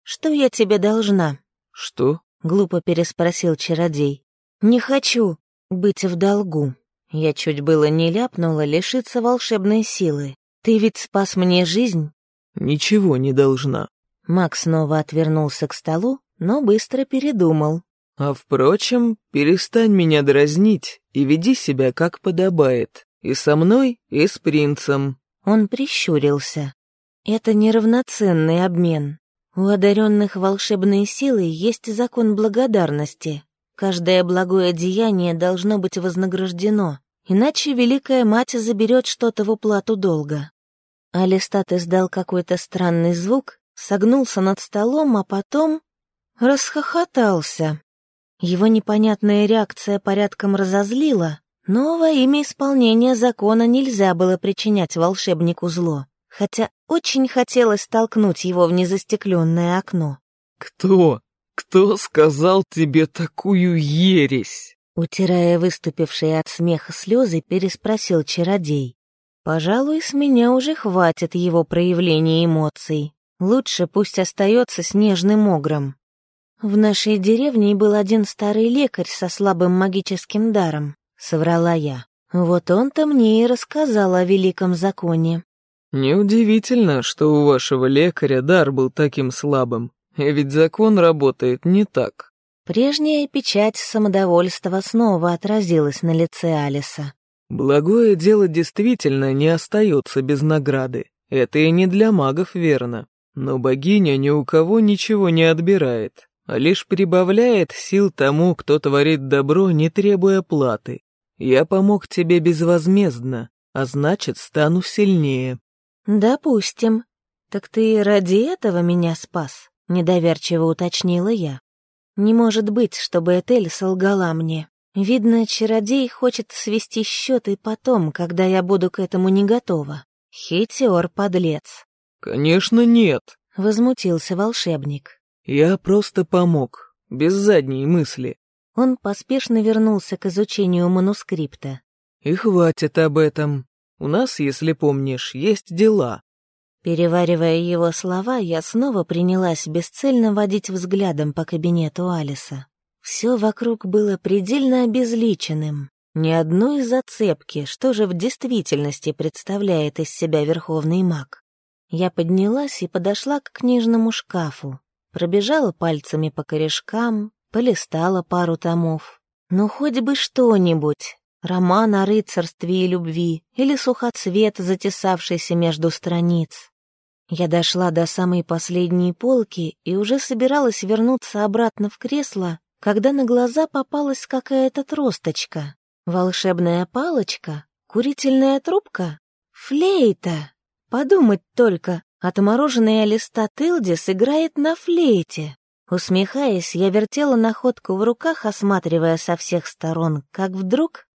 «Что я тебе должна?» «Что?» — глупо переспросил чародей. «Не хочу быть в долгу». Я чуть было не ляпнула лишиться волшебной силы. Ты ведь спас мне жизнь?» «Ничего не должна». Макс снова отвернулся к столу, но быстро передумал. «А впрочем, перестань меня дразнить и веди себя как подобает. И со мной, и с принцем». Он прищурился. «Это неравноценный обмен. У одаренных волшебной силой есть закон благодарности. Каждое благое деяние должно быть вознаграждено, иначе Великая Мать заберет что-то в уплату долга. Алистат издал какой-то странный звук, согнулся над столом, а потом расхохотался. Его непонятная реакция порядком разозлила, но во имя исполнения закона нельзя было причинять волшебнику зло, хотя очень хотелось толкнуть его в незастекленное окно. «Кто? Кто сказал тебе такую ересь?» Утирая выступившие от смеха слезы, переспросил чародей. «Пожалуй, с меня уже хватит его проявления эмоций. Лучше пусть остается снежным огром. В нашей деревне был один старый лекарь со слабым магическим даром», — соврала я. «Вот он-то мне и рассказал о великом законе». «Неудивительно, что у вашего лекаря дар был таким слабым, ведь закон работает не так». Прежняя печать самодовольства снова отразилась на лице Алиса. «Благое дело действительно не остается без награды. Это и не для магов верно. Но богиня ни у кого ничего не отбирает, а лишь прибавляет сил тому, кто творит добро, не требуя платы. Я помог тебе безвозмездно, а значит, стану сильнее». «Допустим. Так ты ради этого меня спас?» — недоверчиво уточнила я. Не может быть, чтобы Этель солгала мне. Видно, чародей хочет свести счеты потом, когда я буду к этому не готова. Хитер, подлец. «Конечно нет», — возмутился волшебник. «Я просто помог, без задней мысли». Он поспешно вернулся к изучению манускрипта. «И хватит об этом. У нас, если помнишь, есть дела. Переваривая его слова, я снова принялась бесцельно водить взглядом по кабинету Алиса. Все вокруг было предельно обезличенным. Ни одной зацепки, что же в действительности представляет из себя верховный маг. Я поднялась и подошла к книжному шкафу, пробежала пальцами по корешкам, полистала пару томов. Ну, хоть бы что-нибудь. Роман о рыцарстве и любви или сухоцвет, затесавшийся между страниц. Я дошла до самой последней полки и уже собиралась вернуться обратно в кресло, когда на глаза попалась какая-то тросточка. Волшебная палочка? Курительная трубка? Флейта! Подумать только, отмороженный Алистотылдис играет на флейте. Усмехаясь, я вертела находку в руках, осматривая со всех сторон, как вдруг...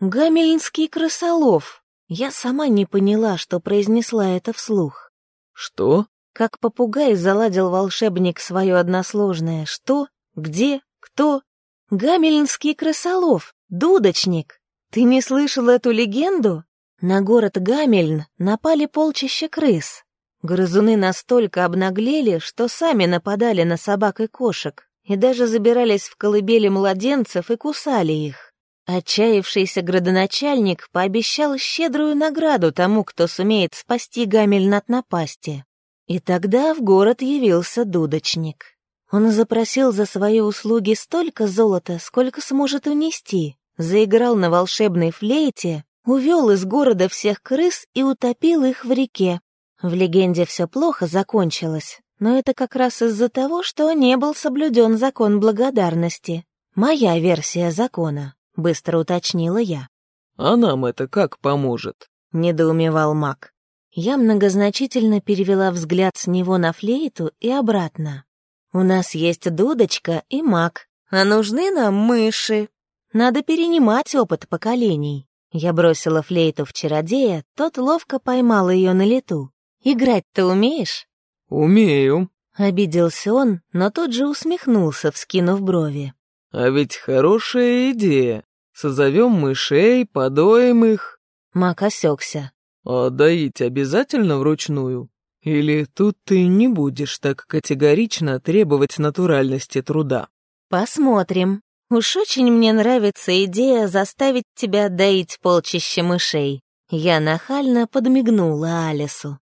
Гамельнский крысолов! Я сама не поняла, что произнесла это вслух. «Что?» Как попугай заладил волшебник свое односложное «что?», «где?», «кто?». Гамельнский крысолов, Дудочник! Ты не слышал эту легенду? На город Гамельн напали полчища крыс. Грызуны настолько обнаглели, что сами нападали на собак и кошек, и даже забирались в колыбели младенцев и кусали их. Отчаявшийся градоначальник пообещал щедрую награду тому, кто сумеет спасти Гамельн от напасти. И тогда в город явился дудочник. Он запросил за свои услуги столько золота, сколько сможет унести, заиграл на волшебной флейте, увел из города всех крыс и утопил их в реке. В легенде все плохо закончилось, но это как раз из-за того, что не был соблюден закон благодарности. Моя версия закона, быстро уточнила я. «А нам это как поможет?» — недоумевал маг. Я многозначительно перевела взгляд с него на флейту и обратно. «У нас есть дудочка и маг, а нужны нам мыши. Надо перенимать опыт поколений». Я бросила флейту в чародея, тот ловко поймал ее на лету. «Играть ты умеешь?» «Умею», — обиделся он, но тут же усмехнулся, вскинув брови. «А ведь хорошая идея. Созовем мышей, подоем их». Мак осекся. «А доить обязательно вручную? Или тут ты не будешь так категорично требовать натуральности труда?» «Посмотрим. Уж очень мне нравится идея заставить тебя доить полчища мышей». Я нахально подмигнула Алису.